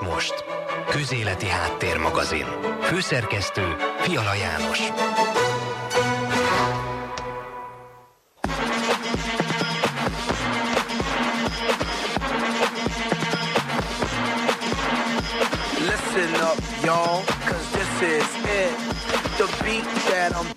és most. Közéleti Háttérmagazin. Főszerkesztő Fiala János. Listen up, y'all, cause this is it. The beat that I'm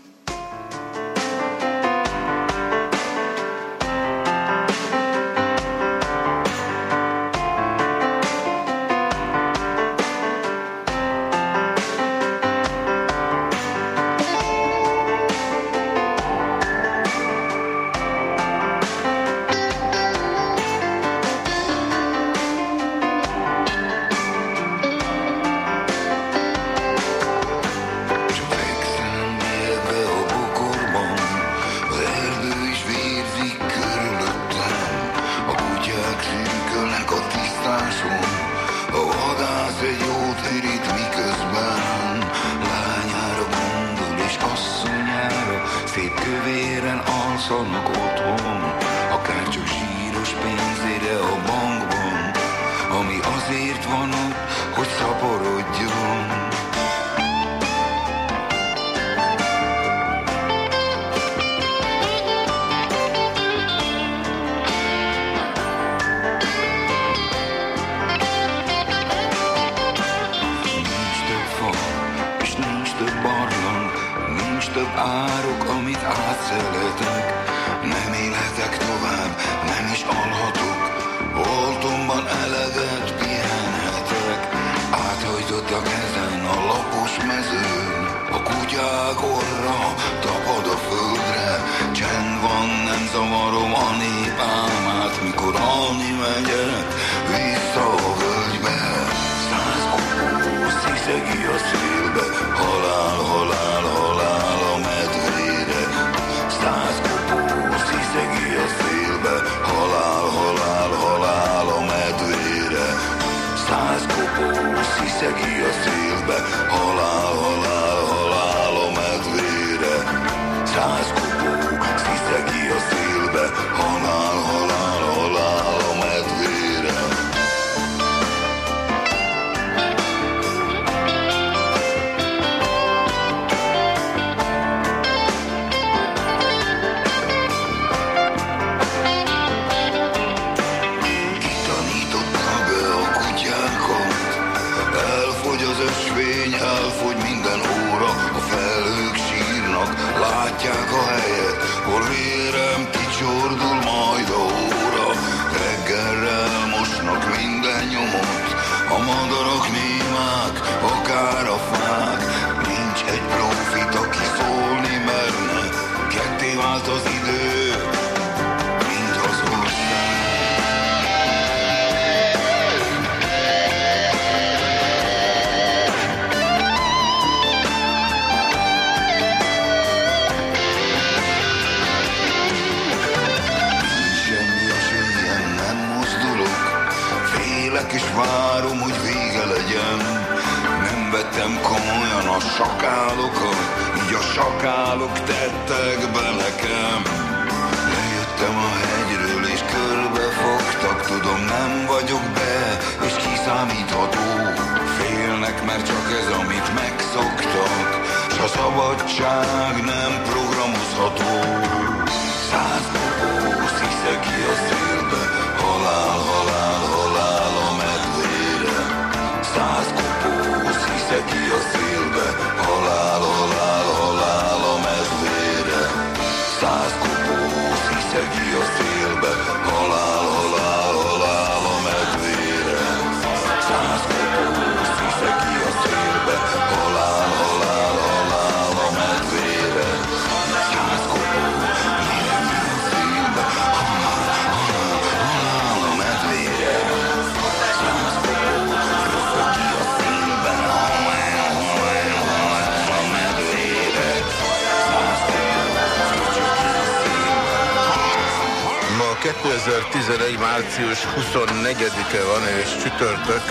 24-e van, és csütörtök.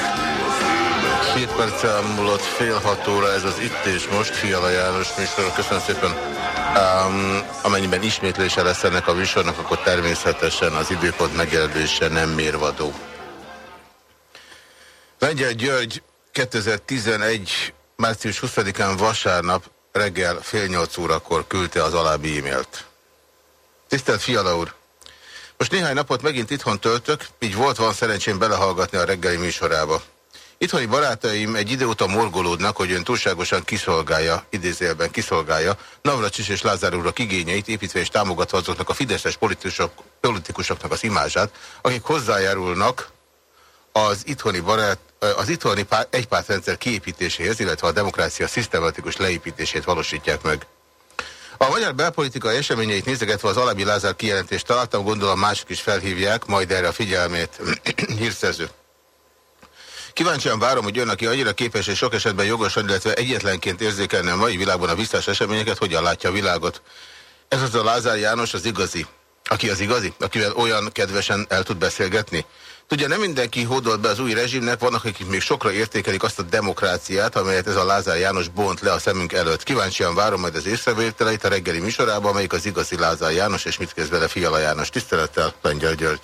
Két perc elmúlott fél hat óra, ez az Itt és Most, Fiala János műsor. Köszönöm szépen. Um, amennyiben ismétlése lesz ennek a műsornak, akkor természetesen az időpont megjelölése nem mérvadó. Lengyel György 2011. március 20-án vasárnap reggel fél nyolc órakor küldte az alábbi e-mailt. Tisztelt Fiala úr! Most néhány napot megint itthon töltök, így volt van szerencsém belehallgatni a reggeli műsorába. Itthoni barátaim egy idő után morgolódnak, hogy ön túlságosan kiszolgálja, idézélben kiszolgálja Navracsis és Lázár úrok igényeit, építve és támogatva azoknak a fideszes politikusok, politikusoknak az imázsát, akik hozzájárulnak az itthoni barát, az itthoni pár, egypártrendszer kiépítéséhez, illetve a demokrácia szisztematikus leépítését valósítják meg. A magyar belpolitikai eseményeit nézegetve az Alabi Lázár kijelentést találtam, gondolom mások is felhívják, majd erre a figyelmét hírszerző. Kíváncsian várom, hogy ön, aki annyira képes és sok esetben jogosan, illetve egyetlenként érzékelni a mai világban a biztos eseményeket, hogyan látja a világot. Ez az a Lázár János az igazi. Aki az igazi? Akivel olyan kedvesen el tud beszélgetni? Tudja, nem mindenki hódolt be az új rezsimnek, vannak, akik még sokra értékelik azt a demokráciát, amelyet ez a Lázár János bont le a szemünk előtt. Kíváncsian várom majd az észrevételeit a reggeli műsorában, amelyik az igazi Lázár János, és mit kezd vele Fiala János. Tisztelettel, Lengyel György.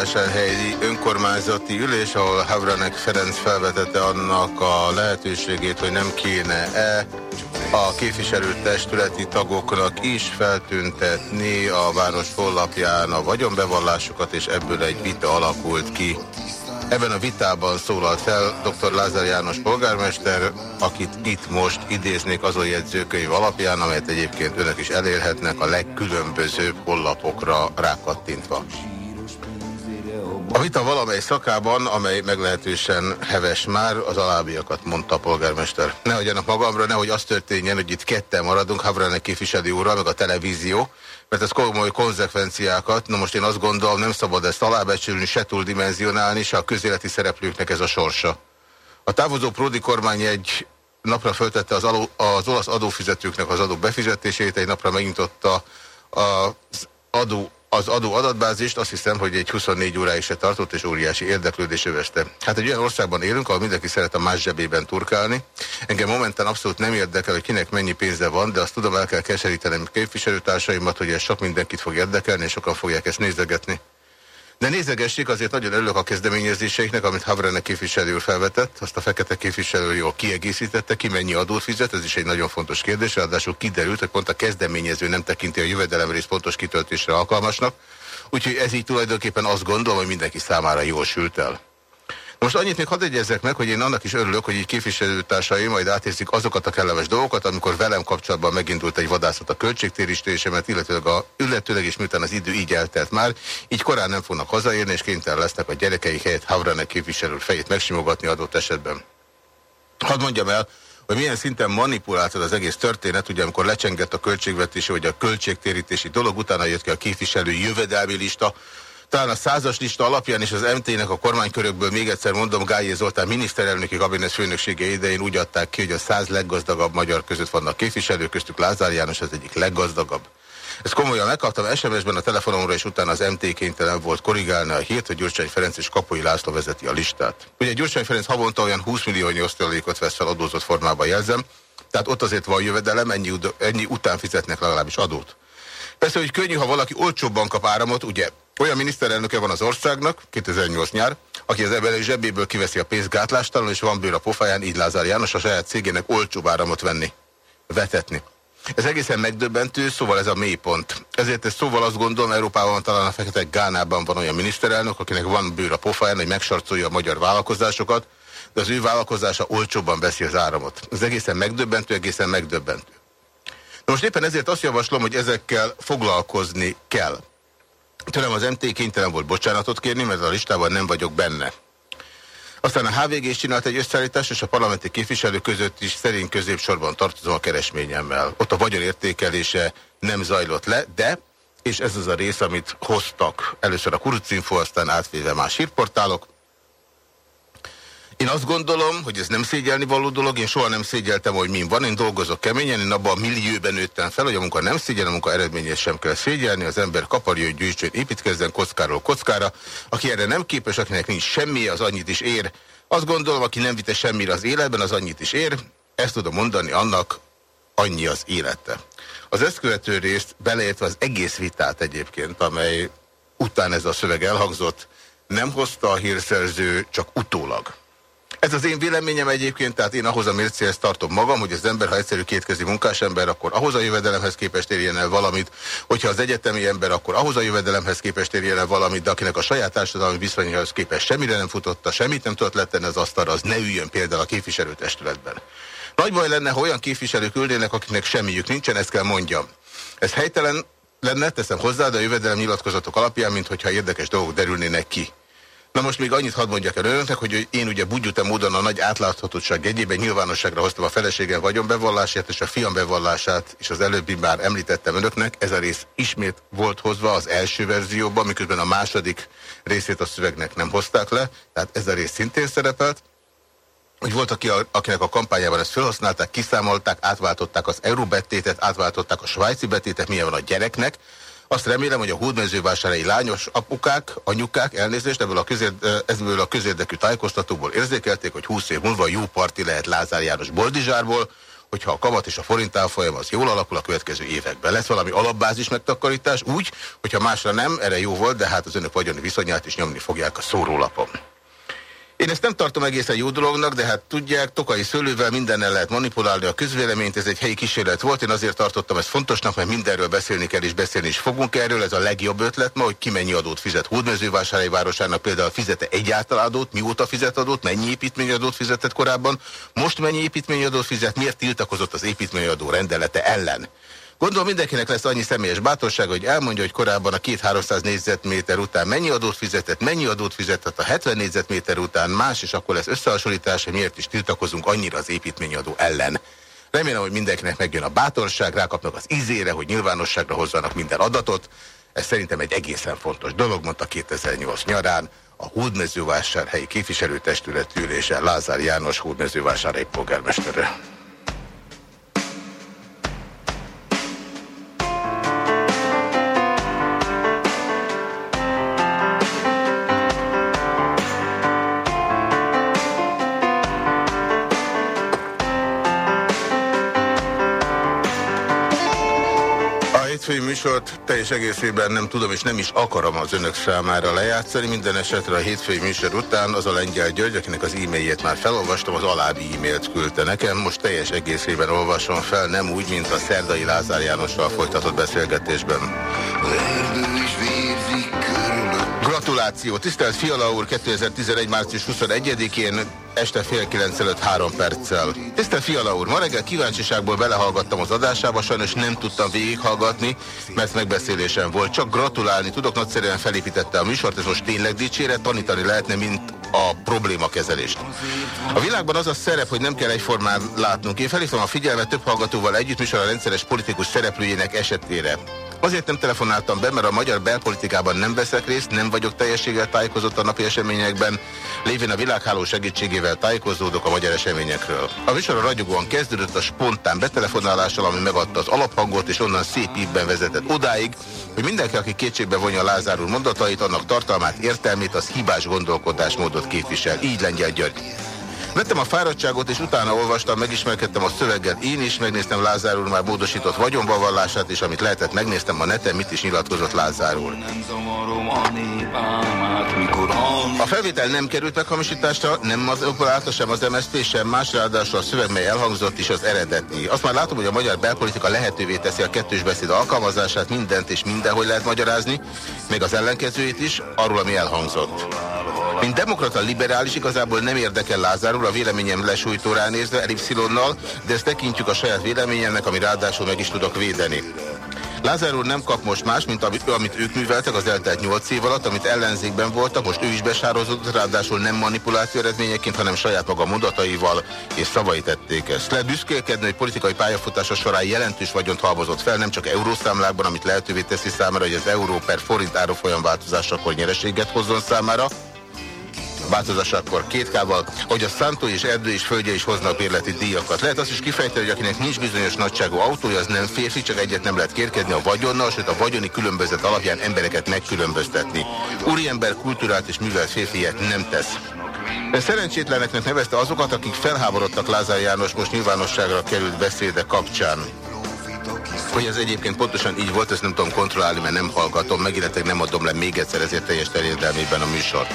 Hódmezővásárhelyi önkormányzati ülés, ahol Havranek Ferenc felvetette annak a lehetőségét, hogy nem kéne-e a képviselőtestületi tagoknak is feltüntetni a város honlapján a vagyonbevallásukat, és ebből egy vita alakult ki. Ebben a vitában szólalt fel dr. Lázár János polgármester, akit itt most idéznék azon jegyzőkönyv alapján, amelyet egyébként önök is elérhetnek a legkülönbözőbb hollapokra rákattintva. A vita valamely szakában, amely meglehetősen heves már, az alábbiakat mondta a polgármester. Ne hagyjanak magamra, nehogy az történjen, hogy itt ketten maradunk, Havranek képviselő úrral, meg a televízió, mert ez komoly konzekvenciákat, na most én azt gondolom, nem szabad ezt alábecsülni, se túldimenzionálni, se a közéleti szereplőknek ez a sorsa. A távozó Prodi kormány egy napra föltette az, aló, az olasz adófizetőknek az adó befizetését, egy napra megnyitotta az adó az adó adatbázist azt hiszem, hogy egy 24 óráig se tartott, és óriási érdeklődés övezte. Hát egy olyan országban élünk, ahol mindenki szeret a más zsebében turkálni. Engem momentán abszolút nem érdekel, hogy kinek mennyi pénze van, de azt tudom, el kell keserítenem képviselőtársaimat, hogy ez sok mindenkit fog érdekelni, és sokan fogják ezt nézegetni. De nézegessék, azért nagyon örülök a kezdeményezéseiknek, amit Havrenek képviselő felvetett, azt a fekete képviselő jól kiegészítette, ki mennyi adót fizet, ez is egy nagyon fontos kérdés, ráadásul kiderült, hogy pont a kezdeményező nem tekinti a jövedelemrész pontos kitöltésre alkalmasnak, úgyhogy ez így tulajdonképpen azt gondolom, hogy mindenki számára jól sült el. Most annyit még hadd egyezzek meg, hogy én annak is örülök, hogy így képviselőtársaim majd átérzik azokat a kellemes dolgokat, amikor velem kapcsolatban megindult egy vadászat a költségtérítésemet, illetőleg, a, illetőleg is miután az idő így eltelt már, így korán nem fognak hazaérni, és kénytelen lesznek a gyerekeik helyett Havranek képviselő fejét megsimogatni adott esetben. Hadd mondjam el, hogy milyen szinten manipuláltad az egész történet, ugye amikor lecsengett a költségvetési vagy a költségtérítési dolog, utána jött ki a képviselő jövedelmi lista, talán a százas lista alapján és az MT-nek a kormánykörökből még egyszer mondom, Gályé Zoltán miniszterelnöki kabinet főnöksége idején úgy adták ki, hogy a száz leggazdagabb magyar között vannak képviselők, köztük Lázár János az egyik leggazdagabb. Ezt komolyan megkaptam SMS-ben a telefonomra, és utána az MT kénytelen volt korrigálni a hírt, hogy Gyurcsány Ferenc és Kapoly László vezeti a listát. Ugye Gyurcsány Ferenc havonta olyan 20 millió osztalékot vesz fel adózott formában jelzem, tehát ott azért van jövedelem, ennyi, ennyi után fizetnek legalábbis adót. Persze, hogy könnyű, ha valaki olcsóbban kap áramot, ugye olyan miniszterelnöke van az országnak, 2008 nyár, aki az ebben zsebéből kiveszi a pénzt gátlástalan, és van bőr a pofáján, így Lázár János a saját cégének olcsóbb áramot venni, vetetni. Ez egészen megdöbbentő, szóval ez a mélypont. Ezért ez szóval azt gondolom, Európában talán a Fekete Gánában van olyan miniszterelnök, akinek van bőr a pofáján, hogy megsarcolja a magyar vállalkozásokat, de az ő vállalkozása olcsóbban veszi az áramot. Ez egészen megdöbbentő, egészen megdöbbentő. Most éppen ezért azt javaslom, hogy ezekkel foglalkozni kell. Tőlem az MT kénytelen volt bocsánatot kérni, mert a listában nem vagyok benne. Aztán a HVG is csinált egy összeállítást, és a parlamenti képviselő között is szerint középsorban tartozom a keresményemmel. Ott a vagyon értékelése nem zajlott le, de és ez az a rész, amit hoztak. Először a Kurucinfo, aztán átvéve más hírportálok. Én azt gondolom, hogy ez nem szégyelni való dolog, én soha nem szégyeltem, hogy min van, én dolgozok keményen, én abban a millióben nőttem fel, hogy a munka nem szégyel, a munka eredményét sem kell szégyelni, az ember kaparja, hogy gyűjtsön, építkezzen kockáról kockára, aki erre nem képes, akinek nincs semmi, az annyit is ér. Azt gondolom, aki nem vite semmire az életben, az annyit is ér, ezt tudom mondani, annak annyi az élete. Az ezt követő részt beleértve az egész vitát egyébként, amely után ez a szöveg elhangzott, nem hozta a hírszerző, csak utólag. Ez az én véleményem egyébként, tehát én ahhoz a mércéhez tartom magam, hogy az ember, ha egyszerű kétkezi munkás ember, akkor ahhoz a jövedelemhez képest érjen el valamit, hogyha az egyetemi ember, akkor ahhoz a jövedelemhez képest érjen el valamit, de akinek a saját társadalmi viszonyhoz képest semmire nem futotta, semmit nem tudott letenni az asztalra, az ne üljön például a képviselőtestületben. Nagy baj lenne, ha olyan képviselők ülnének, akiknek semmiük nincsen, ezt kell mondjam. Ez helytelen lenne, teszem hozzá, de a jövedelem nyilatkozatok alapján, mint hogyha érdekes dolgok derülnének ki. Na most még annyit hadd mondjak el önöknek, hogy én ugye bugyutam módon a nagy átláthatóság egyében nyilvánosságra hoztam a feleségem vagyonbevallását és a fiam bevallását, és az előbbi már említettem önöknek, ez a rész ismét volt hozva az első verzióban, miközben a második részét a szövegnek nem hozták le, tehát ez a rész szintén szerepelt. Hogy volt, aki, akinek a kampányában ezt felhasználták, kiszámolták, átváltották az euróbetétet, átváltották a svájci betétet, milyen van a gyereknek. Azt remélem, hogy a hódmezővásárai lányos apukák, anyukák elnézést ebből a, közérd, ebből a közérdekű tájékoztatóból érzékelték, hogy 20 év múlva jó parti lehet Lázár János Boldizsárból, hogyha a kamat és a forint árfolyam az jól alakul a következő években. Lesz valami alapbázis megtakarítás úgy, hogyha másra nem, erre jó volt, de hát az önök vagyoni viszonyát is nyomni fogják a szórólapon. Én ezt nem tartom egészen jó dolognak, de hát tudják, tokai szőlővel mindennel lehet manipulálni a közvéleményt, ez egy helyi kísérlet volt, én azért tartottam ezt fontosnak, mert mindenről beszélni kell és beszélni is fogunk erről, ez a legjobb ötlet ma, hogy ki mennyi adót fizet Hódmezővásárhely városának, például fizete egyáltalán adót, mióta fizet adót, mennyi építményadót fizetett korábban, most mennyi építményadót fizet, miért tiltakozott az építményadó rendelete ellen. Gondolom mindenkinek lesz annyi személyes bátorság, hogy elmondja, hogy korábban a két 300 négyzetméter után mennyi adót fizetett, mennyi adót fizetett a 70 négyzetméter után más, és akkor lesz összehasonlítás, hogy miért is tiltakozunk annyira az építményadó ellen. Remélem, hogy mindenkinek megjön a bátorság, rákapnak az izére, hogy nyilvánosságra hozzanak minden adatot. Ez szerintem egy egészen fontos dolog, mondta 2008 nyarán a Hódmezővásárhelyi képviselőtestület ülése Lázár János Hódmezővásárhelyi polgármestere. Hétfői műsort teljes egészében nem tudom és nem is akarom az önök számára lejátszani. Minden esetre a hétfői műsor után az a Lengyel György, akinek az e-mailjét már felolvastam, az alábbi e-mailt küldte nekem. Most teljes egészében olvasom fel, nem úgy, mint a Szerdai Lázár Jánossal folytatott beszélgetésben. Gratuláció! Tisztelt Fiala úr, 2011. március 21-én este fél kilenc előtt három perccel. Tisztelt Fiala úr, ma reggel kíváncsiságból belehallgattam az adásába, sajnos nem tudtam végighallgatni, mert megbeszélésem volt. Csak gratulálni tudok, nagyszerűen felépítette a műsort, ez most tényleg dicséret, tanítani lehetne, mint a problémakezelést. A világban az a szerep, hogy nem kell egyformán látnunk. Én felhívtam a figyelmet több hallgatóval együtt műsor a rendszeres politikus szereplőjének esetére. Azért nem telefonáltam be, mert a magyar belpolitikában nem veszek részt, nem vagyok teljességgel tájékozott a napi eseményekben, lévén a világháló segítségével tájékozódok a magyar eseményekről. A műsor ragyogóan kezdődött a spontán betelefonálással, ami megadta az alaphangot, és onnan szép ívben vezetett odáig, hogy mindenki, aki kétségbe vonja Lázár úr mondatait, annak tartalmát, értelmét, az hibás gondolkodásmódot képvisel. Így Lengyel György. Vettem a fáradtságot, és utána olvastam, megismerkedtem a szöveggel. Én is megnéztem Lázár úr már módosított vagyonbavallását, és amit lehetett, megnéztem a neten, mit is nyilatkozott Lázár úr. A felvétel nem került meghamisításra, nem az operátor, sem az MSZP, sem más, ráadásul a szöveg, mely elhangzott is az eredeti. Azt már látom, hogy a magyar belpolitika lehetővé teszi a kettős beszéd alkalmazását, mindent és mindenhogy lehet magyarázni, még az ellenkezőjét is, arról, ami elhangzott. Mint demokrata liberális igazából nem érdekel Lázár úr, a véleményem lesújtó ránézve, elipszilonnal, de ezt tekintjük a saját véleményemnek, ami ráadásul meg is tudok védeni. Lázár úr nem kap most más, mint amit ők műveltek az eltelt 8 év alatt, amit ellenzékben voltak, most ő is besározott, ráadásul nem manipuláció eredményeként, hanem saját maga mondataival és szavait tették ezt. Lehet büszkélkedni, hogy politikai pályafutása során jelentős vagyont halmozott fel, nem csak eurószámlákban, amit lehetővé teszi számára, hogy az euró per forint árafolyam változásakor nyereséget hozzon számára, változásakor kétkával, hogy a Szántó és Erdő és földje is hoznak bérleti díjakat. Lehet azt is kifejteni, hogy akinek nincs bizonyos nagyságú autója, az nem férfi, csak egyet nem lehet kérkedni a vagyonnal, sőt a vagyoni különbözet alapján embereket megkülönböztetni. Úriember kultúrát és művelt férfiet nem tesz. De szerencsétleneknek nevezte azokat, akik felháborodtak Lázár János most nyilvánosságra került beszéde kapcsán. Hogy ez egyébként pontosan így volt, ezt nem tudom kontrollálni, mert nem hallgatom meg, nem adom le még egyszer ezért teljes terjedelmében a műsor.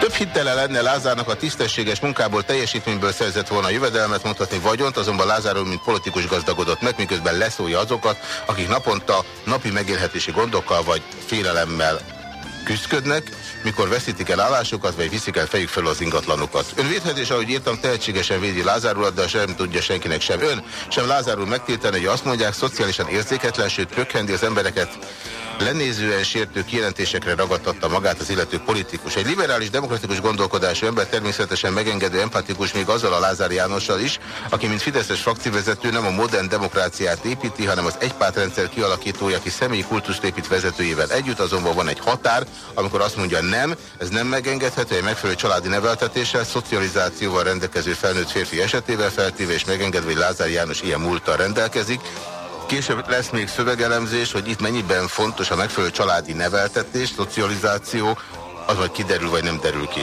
Több hittele lenne Lázárnak a tisztességes munkából, teljesítményből szerzett volna a jövedelmet, mondhatni vagyont, azonban Lázár mint politikus gazdagodott meg, miközben leszólja azokat, akik naponta napi megélhetési gondokkal vagy félelemmel küzdködnek, mikor veszítik el állásukat, vagy viszik el fejük fel az ingatlanukat. Ön védhetés, ahogy írtam, tehetségesen védi Lázár urat, de sem tudja senkinek sem ön, sem Lázár úr megtiltani, hogy azt mondják, szociálisan érzéketlen, sőt pökhendi az embereket lenézően sértő kijelentésekre ragadtatta magát az illető politikus. Egy liberális, demokratikus gondolkodású ember természetesen megengedő, empatikus még azzal a Lázár Jánossal is, aki mint Fideszes frakcivezető nem a modern demokráciát építi, hanem az egypártrendszer kialakítója, aki személyi kultuszt épít vezetőjével együtt, azonban van egy határ, amikor azt mondja nem, ez nem megengedhető, egy megfelelő családi neveltetéssel, szocializációval rendelkező felnőtt férfi esetével feltéve és megengedve, hogy Lázár János ilyen múlttal rendelkezik, Később lesz még szövegelemzés, hogy itt mennyiben fontos a megfelelő családi neveltetés, szocializáció, az majd kiderül, vagy nem derül ki.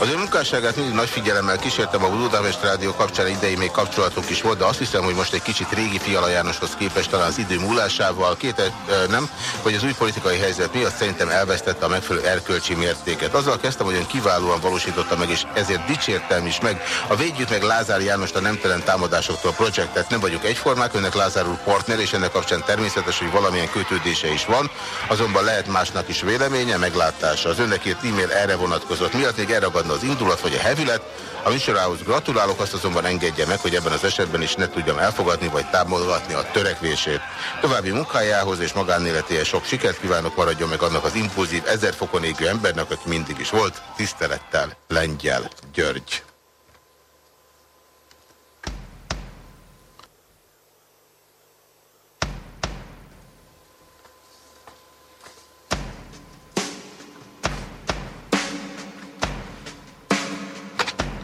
Az ő munkásságát mindig nagy figyelemmel kísértem a Budapest Rádió kapcsán idei még kapcsolatunk is volt, de azt hiszem, hogy most egy kicsit régi Fiala Jánoshoz képest talán az idő múlásával, két, nem, hogy az új politikai helyzet miatt szerintem elvesztette a megfelelő erkölcsi mértéket. Azzal kezdtem, hogy ön kiválóan valósította meg, és ezért dicsértem is meg. A védjük meg Lázár Jánost a nemtelen támadásoktól projektet. Nem vagyok egyformák, önnek Lázár úr partner, és ennek kapcsán természetes, hogy valamilyen kötődése is van, azonban lehet másnak is véleménye, meglátása. Az önnek írt e-mail erre vonatkozott. Miatt még elragadna az indulat vagy a hevület. A műsorához gratulálok, azt azonban engedje meg, hogy ebben az esetben is ne tudjam elfogadni vagy támogatni a törekvését. További munkájához és magánéletéhez sok sikert kívánok, maradjon meg annak az impulzív, ezer fokon égő embernek, aki mindig is volt. Tisztelettel, Lengyel György.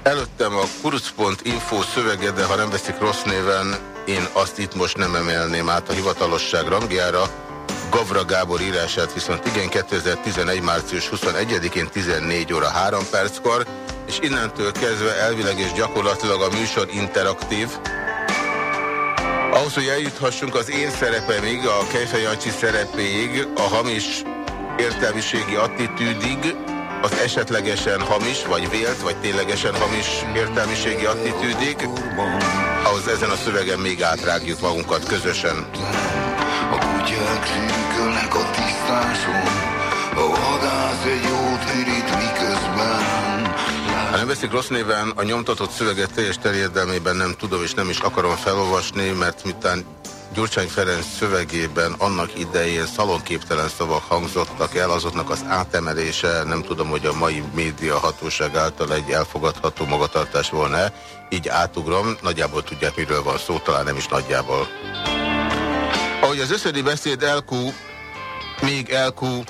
Előttem a kurz.info szövege, de ha nem veszik rossz néven, én azt itt most nem emelném át a hivatalosság rangjára. Gavra Gábor írását viszont igen 2011. március 21-én 14 óra 3 perckor, és innentől kezdve elvileg és gyakorlatilag a műsor interaktív. Ahhoz, hogy eljuthassunk az én szerepemig, a Kejfej Jancsi szerepéig, a hamis értelmiségi attitűdig, az esetlegesen hamis, vagy vélt, vagy ténylegesen hamis értelmiségi attitűdik, ahhoz ezen a szövegen még átrágjuk magunkat közösen. A kutyák zsűkölnek a tisztáson, a vadász egy jót ürít miközben. Ha nem veszik rossz néven, a nyomtatott szöveget teljes terjedelmében nem tudom és nem is akarom felolvasni, mert miután Gyurcsány Ferenc szövegében annak idején szalonképtelen szavak hangzottak el, azoknak az átemelése nem tudom, hogy a mai média hatóság által egy elfogadható magatartás volna -e. Így átugrom, nagyjából tudják, miről van szó, talán nem is nagyjából. Ahogy az összedi beszéd elkú, még elkú,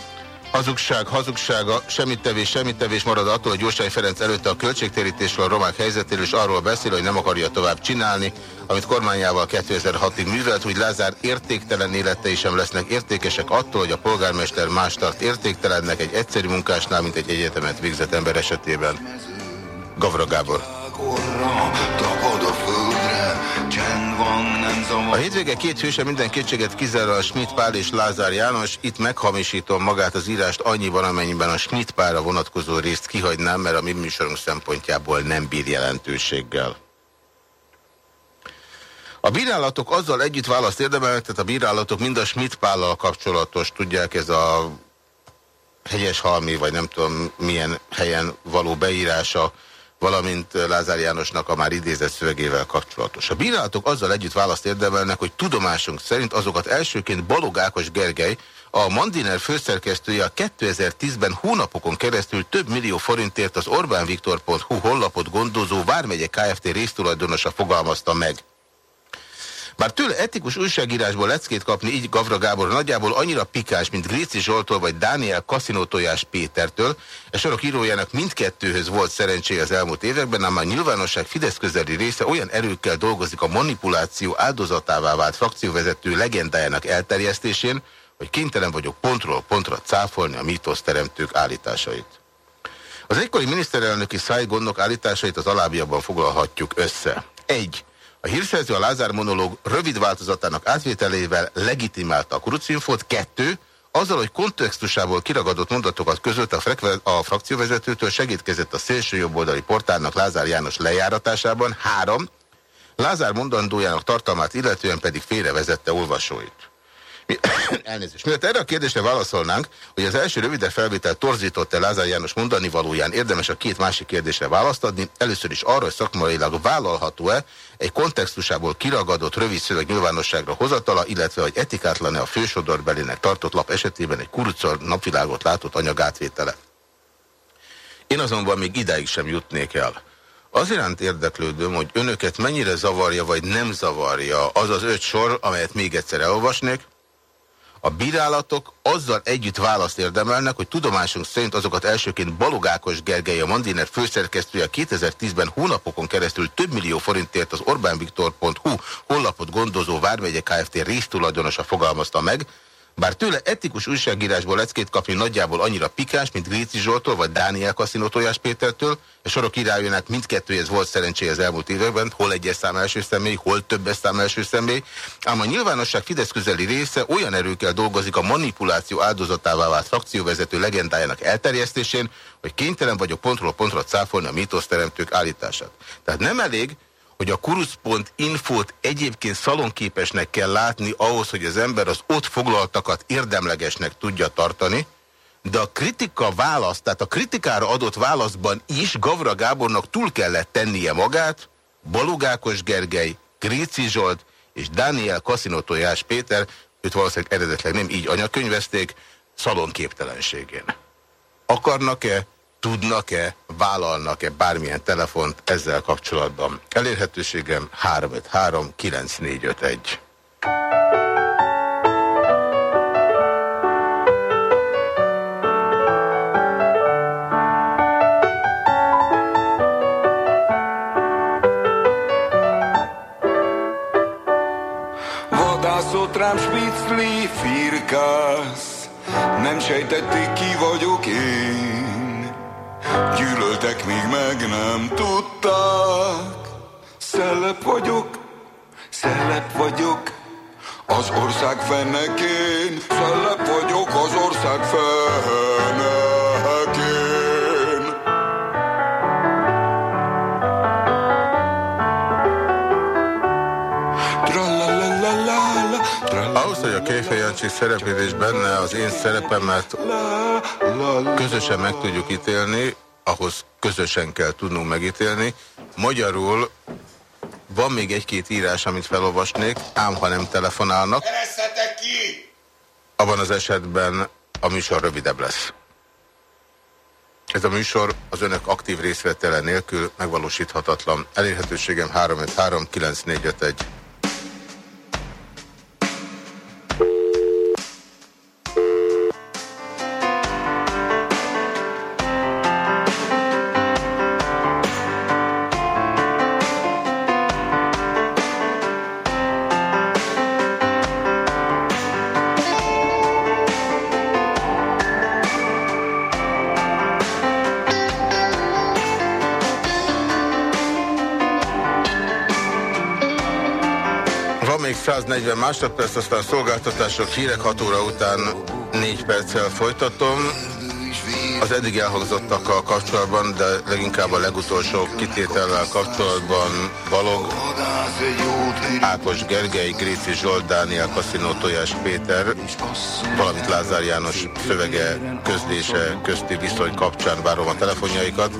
Hazugság, hazugsága, semmit tevés, semmit tevés marad attól, hogy Gyurcsány Ferenc előtte a költségtérítésről, a romák helyzetéről és arról beszél, hogy nem akarja tovább csinálni, amit kormányával 2006-ig művelt, hogy Lázár értéktelen életei sem lesznek értékesek attól, hogy a polgármester más tart értéktelennek egy egyszerű munkásnál, mint egy egyetemet végzett ember esetében. Gavra Gábor. A hétvége két hőse minden kétséget a Schmidt Pál és Lázár János. Itt meghamisítom magát az írást annyiban, amennyiben a Schmidt Pálra vonatkozó részt kihagynám, mert a mi műsorunk szempontjából nem bír jelentőséggel. A bírálatok azzal együtt választ érdemelnek, tehát a bírálatok mind a Schmidt Pállal kapcsolatos, tudják, ez a hegyes halmi, vagy nem tudom milyen helyen való beírása valamint Lázár Jánosnak a már idézett szövegével kapcsolatos. A bírálatok azzal együtt választ érdemelnek, hogy tudomásunk szerint azokat elsőként Balog Ákos Gergely, a Mandiner főszerkesztője a 2010-ben hónapokon keresztül több millió forintért az orbánviktor.hu honlapot gondozó Vármegye Kft. résztulajdonosa fogalmazta meg. Bár tőle etikus újságírásból leckét kapni így Gavra Gábor nagyjából annyira pikás, mint Gréci Zsoltól vagy Dániel Kaszinótojás Pétertől, és sorok írójának mindkettőhöz volt szerencséje az elmúlt években, ám a nyilvánosság Fidesz közeli része olyan erőkkel dolgozik a manipuláció áldozatává vált frakcióvezető legendájának elterjesztésén, hogy kénytelen vagyok pontról pontra cáfolni a mítosz teremtők állításait. Az egykori miniszterelnöki szájgondok állításait az alábbiakban foglalhatjuk össze. 1. A hírszerző a Lázár monológ rövid változatának átvételével legitimálta a kurucinfót. Kettő, azzal, hogy kontextusából kiragadott mondatokat között a, a frakcióvezetőtől segítkezett a szélső jobboldali portálnak Lázár János lejáratásában. Három, Lázár mondandójának tartalmát illetően pedig félrevezette olvasóit. Elnézést. Miért erre a kérdésre válaszolnánk, hogy az első rövidebb felvétel torzított-e Lázár János mondani valóján, érdemes a két másik kérdésre választ adni. Először is arra, hogy szakmailag vállalható-e egy kontextusából kiragadott rövid szöveg nyilvánosságra hozatala, illetve hogy etikátlan-e a fősodorbelinek tartott lap esetében egy kurucor napvilágot látott anyag átvétele. Én azonban még idáig sem jutnék el. Az iránt érdeklődöm, hogy önöket mennyire zavarja vagy nem zavarja az az öt sor, amelyet még egyszer elolvasnék, a bírálatok azzal együtt választ érdemelnek, hogy tudomásunk szerint azokat elsőként Balogákos Gergely, a Mandiner főszerkesztője 2010-ben hónapokon keresztül több millió forintért az orbánviktor.hu honlapot gondozó Vármegye Kft. résztulajdonosa fogalmazta meg, bár tőle etikus újságírásból leckét kapni nagyjából annyira pikás, mint Gréci Zsoltól vagy Dániel Kaszinó Tojás Pétertől, és sorok irányának mindkettőhez volt szerencséje az elmúlt években, hol egyes szám első személy, hol többes szám első személy, ám a nyilvánosság Fidesz közeli része olyan erőkkel dolgozik a manipuláció áldozatává vált frakcióvezető legendájának elterjesztésén, hogy kénytelen vagyok pontról pontra cáfolni a mítoszteremtők állítását. Tehát nem elég, hogy a kurusz.infót egyébként szalonképesnek kell látni ahhoz, hogy az ember az ott foglaltakat érdemlegesnek tudja tartani, de a kritika válasz, tehát a kritikára adott válaszban is Gavra Gábornak túl kellett tennie magát, Balogákos Gergely, Gréci Zsolt és Dániel Kaszinotojás Péter, őt valószínűleg eredetleg nem így anyakönyvezték, szalonképtelenségén. Akarnak-e tudnak-e, vállalnak-e bármilyen telefont ezzel kapcsolatban. Elérhetőségem 353 9451. Vadászott rám spicli, firkász, nem sejtették ki vagyok én. Gyűlöltek, még meg nem tudták. Szellep vagyok, szellep vagyok, az ország fenekén. Szellep vagyok az ország fenekén. Ahhoz, hogy a Jancsi szerepét benne az én szerepemet közösen meg tudjuk ítélni, ahhoz közösen kell tudnunk megítélni. Magyarul van még egy-két írás, amit felolvasnék, ám ha nem telefonálnak, ki! abban az esetben a műsor rövidebb lesz. Ez a műsor az önök aktív részvétele nélkül megvalósíthatatlan. Elérhetőségem 353 9451. még 140 másodperc, aztán szolgáltatások hírek 6 óra után 4 perccel folytatom. Az eddig elhangzottakkal kapcsolatban, de leginkább a legutolsó kitétellel kapcsolatban Balog, Ákos Gergely, Gréci Zsolt, Dániel Kaszinó, Tojás Péter, valamint Lázár János szövege közlése közti viszony kapcsán várom a telefonjaikat.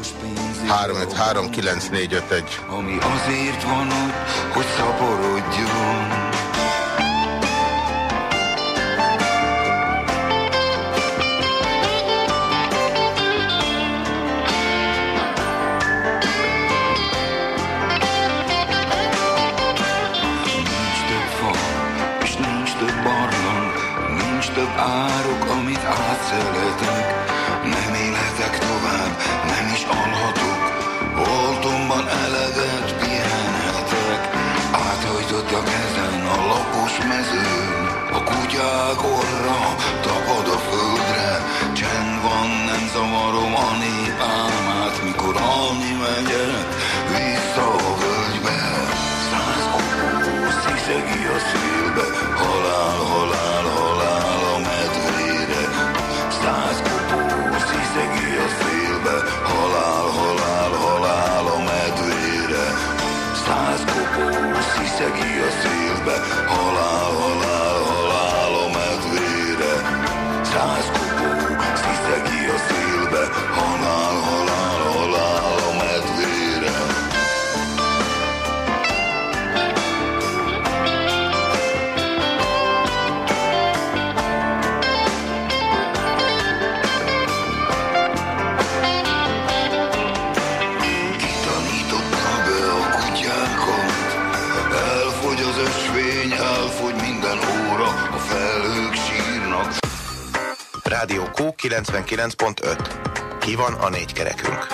3539451. Ami azért van ott, hogy szaporodjon. 99.5. Ki van a négy kerekünk?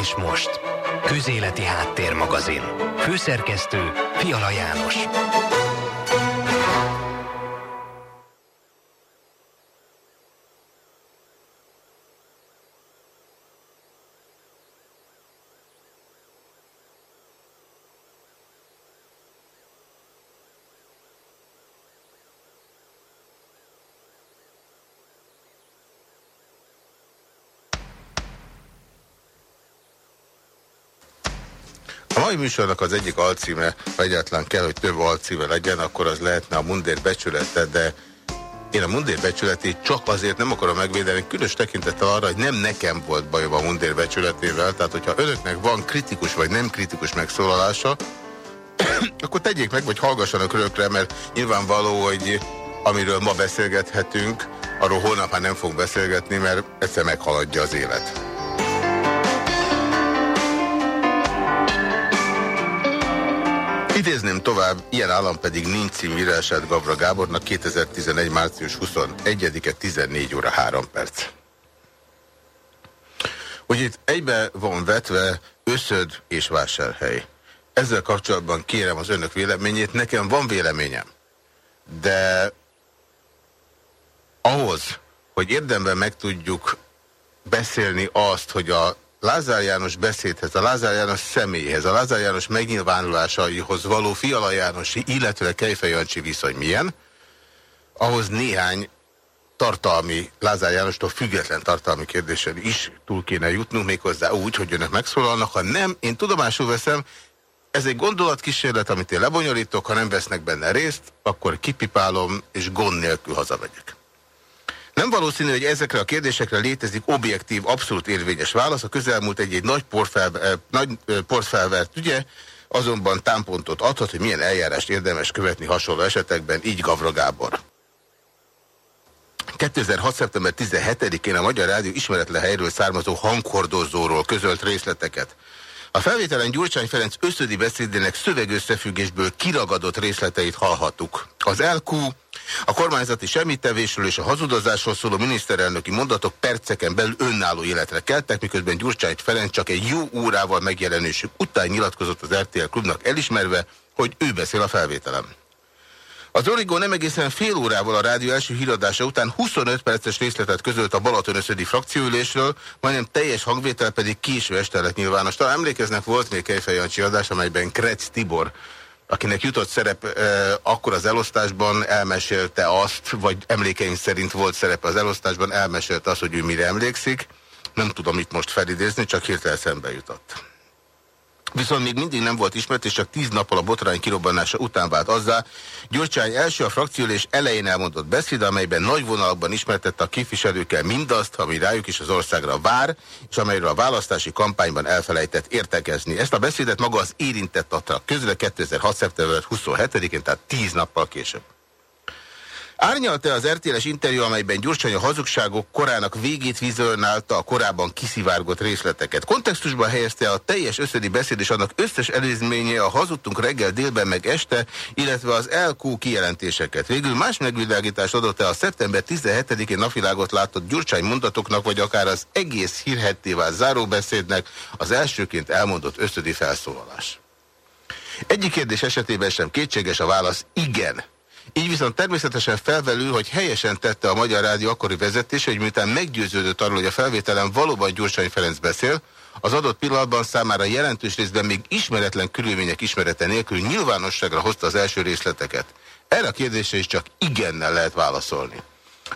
És most Közéleti Háttérmagazin. Főszerkesztő Fiala János. Mai műsornak az egyik alcíme, ha egyáltalán kell, hogy több alcíme legyen, akkor az lehetne a mundér becsülete, de én a mundér becsületét csak azért nem akarom megvédeni, különös tekintettel arra, hogy nem nekem volt bajom a mundér becsületével, tehát hogyha önöknek van kritikus vagy nem kritikus megszólalása, akkor tegyék meg, vagy hallgassanak örökre, mert nyilvánvaló, hogy amiről ma beszélgethetünk, arról holnap már nem fog beszélgetni, mert egyszer meghaladja az élet. Idézném tovább, ilyen állam pedig nincs című írását Gabra Gábornak 2011. március 21-e 14 óra 3 perc. Úgy itt egybe van vetve összöd és vásárhely. Ezzel kapcsolatban kérem az önök véleményét, nekem van véleményem, de ahhoz, hogy érdemben meg tudjuk beszélni azt, hogy a Lázár János beszédhez, a Lázár János személyhez, a Lázár János megnyilvánulásaihoz való Fiala Jánosi, illetve Kejfej Jancsi viszony milyen, ahhoz néhány tartalmi, Lázár Jánostól független tartalmi kérdésen is túl kéne jutnunk, méghozzá úgy, hogy önök megszólalnak. Ha nem, én tudomásul veszem, ez egy gondolatkísérlet, amit én lebonyolítok, ha nem vesznek benne részt, akkor kipipálom, és gond nélkül hazamegyek. Nem valószínű, hogy ezekre a kérdésekre létezik objektív, abszolút érvényes válasz. A közelmúlt egy-egy nagy, porfelver, eh, nagy eh, portfelvert ügye, azonban támpontot adhat, hogy milyen eljárást érdemes követni hasonló esetekben, így Gavra Gábor. 2006. szeptember 17-én a Magyar Rádió ismeretlen helyről származó hanghordozóról közölt részleteket. A felvételen Gyurcsány Ferenc összödi beszédének szövegösszefüggésből kiragadott részleteit hallhattuk. Az LQ a kormányzati semmittevésről és a hazudozásról szóló miniszterelnöki mondatok perceken belül önálló életre keltek, miközben Gyurcsány Ferenc csak egy jó órával megjelenésük után nyilatkozott az RTL klubnak elismerve, hogy ő beszél a felvételem. Az Origo nem egészen fél órával a rádió első híradása után 25 perces részletet közölt a Balatonöszödi frakcióülésről, majdnem teljes hangvétel pedig késő este lett nyilvános. Talán emlékeznek, volt még Kejfej Jancsi adás, amelyben Kretz Tibor, akinek jutott szerep e, akkor az elosztásban, elmesélte azt, vagy emlékeim szerint volt szerepe az elosztásban, elmesélte azt, hogy ő mire emlékszik. Nem tudom itt most felidézni, csak hirtelen szembe jutott. Viszont még mindig nem volt ismert, és csak tíz nappal a botrány kirobbanása után vált azzá. Gyurcsány első a frakciólés elején elmondott beszéd, amelyben nagy vonalakban ismertette a képviselőkkel mindazt, ami rájuk is az országra vár, és amelyről a választási kampányban elfelejtett értekezni. Ezt a beszédet maga az érintett adta közre 2006. szeptember 27-én, tehát tíz nappal később. Árnyalta az RTL-es interjú, amelyben Gyurcsány a hazugságok korának végét vizionálta a korábban kiszivárgott részleteket. Kontextusban helyezte a teljes összödi beszéd és annak összes előzménye a hazudtunk reggel, délben meg este, illetve az LQ kijelentéseket. Végül más megvilágítást adott-e a szeptember 17-én napvilágot látott Gyurcsány mondatoknak, vagy akár az egész hírhetté vált záróbeszédnek az elsőként elmondott összödi felszólalás. Egyik kérdés esetében sem kétséges a válasz igen. Így viszont természetesen felvelül, hogy helyesen tette a Magyar Rádió akkori vezetése, hogy miután meggyőződött arról, hogy a felvételen valóban Gyurcsány Ferenc beszél, az adott pillanatban számára jelentős részben még ismeretlen körülmények ismerete nélkül nyilvánosságra hozta az első részleteket. Erre a kérdésre is csak igennel lehet válaszolni.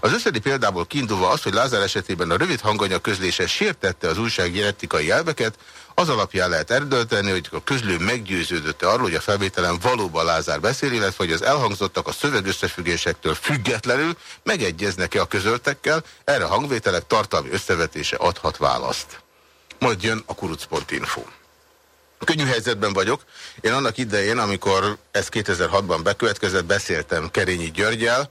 Az összedi példából kiindulva az, hogy Lázár esetében a rövid hanganyag közlése sértette az újság etikai elveket, az alapján lehet erdölteni, hogy a közlő meggyőződött arról, hogy a felvételen valóban Lázár beszél, illetve hogy az elhangzottak a szövegösszefüggésektől függetlenül megegyeznek-e a közöltekkel, erre a hangvételek tartalmi összevetése adhat választ. Majd jön a kuruc.info. Könnyű helyzetben vagyok. Én annak idején, amikor ez 2006-ban bekövetkezett, beszéltem Kerényi Györgyel,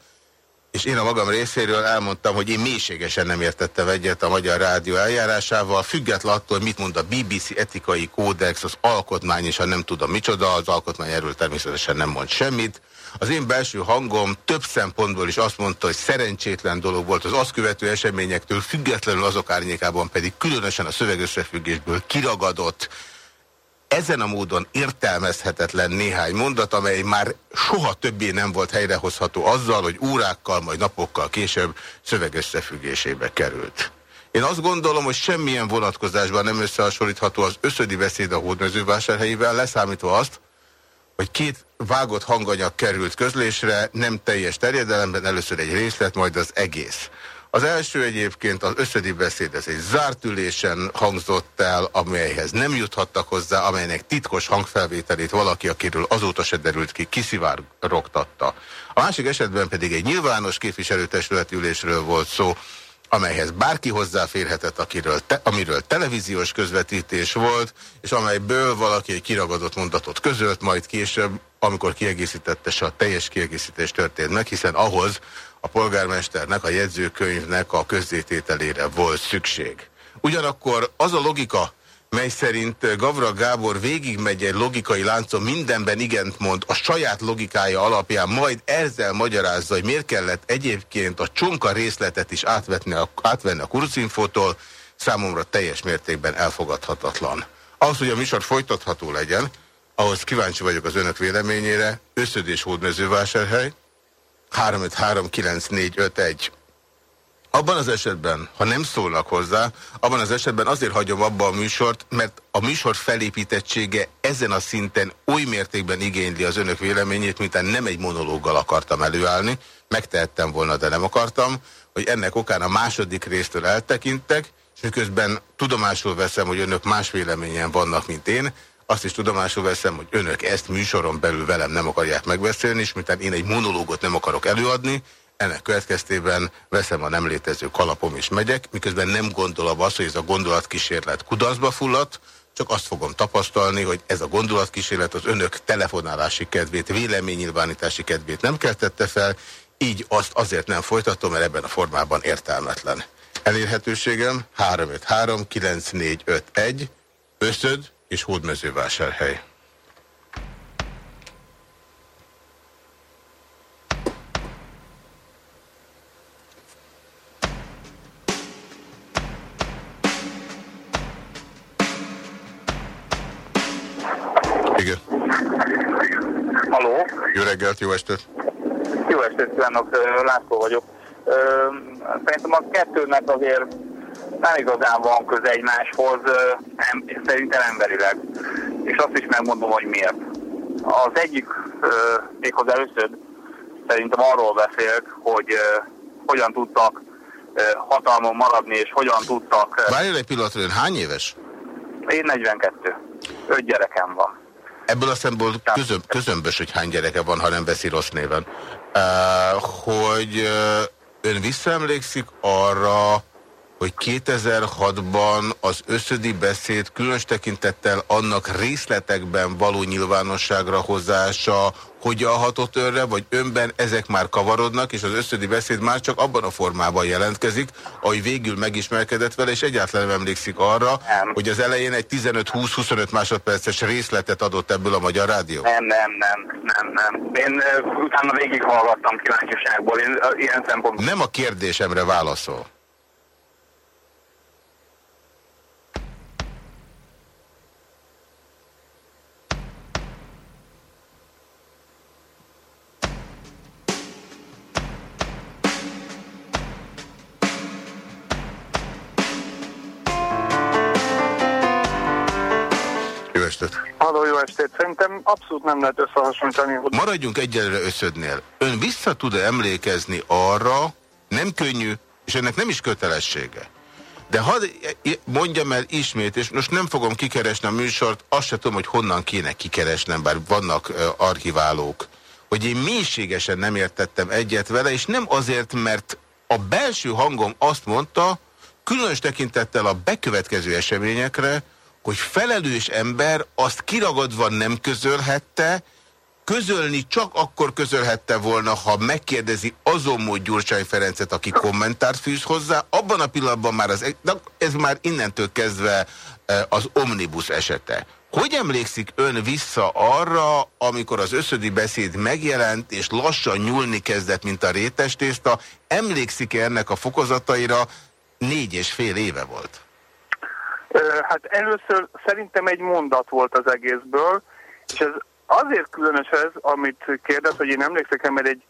és én a magam részéről elmondtam, hogy én mélységesen nem értettem egyet a Magyar Rádió eljárásával, független attól, mit mond a BBC etikai kódex, az alkotmány és a nem tudom micsoda, az alkotmány erről természetesen nem mond semmit. Az én belső hangom több szempontból is azt mondta, hogy szerencsétlen dolog volt az azt követő eseményektől, függetlenül azok árnyékában pedig különösen a szövegösszefüggésből kiragadott, ezen a módon értelmezhetetlen néhány mondat, amely már soha többé nem volt helyrehozható azzal, hogy órákkal, majd napokkal később szövegösszefüggésébe került. Én azt gondolom, hogy semmilyen vonatkozásban nem összehasonlítható az összödi beszéd a hódmezővásárhelyivel, leszámítva azt, hogy két vágott hanganyag került közlésre, nem teljes terjedelemben, először egy részlet, majd az egész. Az első egyébként az összedi beszéd, ez egy zárt ülésen hangzott el, amelyhez nem juthattak hozzá, amelynek titkos hangfelvételét valaki, akiről azóta se derült ki, kiszivárogtatta. A másik esetben pedig egy nyilvános képviselőtestületi ülésről volt szó, amelyhez bárki hozzáférhetett, akiről te, amiről televíziós közvetítés volt, és amelyből valaki egy kiragadott mondatot közölt, majd később, amikor kiegészítette, se a teljes kiegészítés történt meg, hiszen ahhoz a polgármesternek, a jegyzőkönyvnek a közzétételére volt szükség. Ugyanakkor az a logika, mely szerint Gavra Gábor végigmegy egy logikai láncon, mindenben igent mond, a saját logikája alapján, majd ezzel magyarázza, hogy miért kellett egyébként a csonka részletet is átvetni a, átvenni a kurzinfótól, számomra teljes mértékben elfogadhatatlan. Ahhoz, hogy a műsor folytatható legyen, ahhoz kíváncsi vagyok az önök véleményére, összödés hódmezővásárhely, 3539451. Abban az esetben, ha nem szólnak hozzá, abban az esetben azért hagyom abba a műsort, mert a műsor felépítettsége ezen a szinten oly mértékben igényli az önök véleményét, mintán nem egy monológgal akartam előállni, megtehettem volna, de nem akartam, hogy ennek okán a második résztől eltekintek, és miközben tudomásul veszem, hogy önök más véleményen vannak, mint én, azt is tudomásul veszem, hogy önök ezt műsoron belül velem nem akarják megbeszélni, és mintán én egy monológot nem akarok előadni, ennek következtében veszem a nem létező kalapom és megyek, miközben nem gondolom azt, hogy ez a gondolatkísérlet kudarcba fulladt, csak azt fogom tapasztalni, hogy ez a gondolatkísérlet az önök telefonálási kedvét, véleménynyilvánítási kedvét nem keltette fel, így azt azért nem folytatom, mert ebben a formában értelmetlen. Elérhetőségem 353 9451 összöd és hódmezővásárhely. Igen. Haló? Jó reggelt, jó estét! Jó estét kívánok, László vagyok. Szerintem a kettőnek azért nem igazán van köze egymáshoz, nem, szerintem emberileg. És azt is megmondom, hogy miért. Az egyik, méghozzá először szerintem arról beszélt, hogy hogyan tudtak hatalmon maradni, és hogyan tudtak... Várjál egy pillanatra, ön hány éves? Én 42. öt gyerekem van. Ebből a szemból közöm, közömbös, hogy hány gyereke van, ha nem veszi rossz néven. Uh, hogy uh, ön visszaemlékszik arra, hogy 2006-ban az összödi beszéd különös tekintettel annak részletekben való nyilvánosságra hozása hogyan hatott önre, vagy önben ezek már kavarodnak, és az összödi beszéd már csak abban a formában jelentkezik, ahogy végül megismerkedett vele, és egyáltalán nem emlékszik arra, nem. hogy az elején egy 15-20-25 másodperces részletet adott ebből a Magyar Rádió? Nem, nem, nem, nem, nem. Én uh, utána végighallgattam kíváncsiságból, én uh, ilyen szempontból. Nem a kérdésemre válaszol. Estét! Halló, jó estét! Szerintem abszolút nem lehet összehasonlítani. Hogy... Maradjunk egyelőre összödnél. Ön vissza tud-e emlékezni arra, nem könnyű, és ennek nem is kötelessége. De hadd mondjam el ismét, és most nem fogom kikeresni a műsort, azt sem tudom, hogy honnan kéne kikeresnem, bár vannak archiválók, hogy én mélységesen nem értettem egyet vele, és nem azért, mert a belső hangom azt mondta, különös tekintettel a bekövetkező eseményekre, hogy felelős ember azt kiragadva nem közölhette, közölni csak akkor közölhette volna, ha megkérdezi azon mód Gyurcsány Ferencet, aki kommentárt fűz hozzá, abban a pillanatban már az, ez már innentől kezdve e, az omnibus esete. Hogy emlékszik ön vissza arra, amikor az összödi beszéd megjelent, és lassan nyúlni kezdett, mint a rétes tészta? Emlékszik-e ennek a fokozataira? Négy és fél éve volt. Hát először szerintem egy mondat volt az egészből, és ez azért különös ez, amit kérdez, hogy én emlékszek, mert egy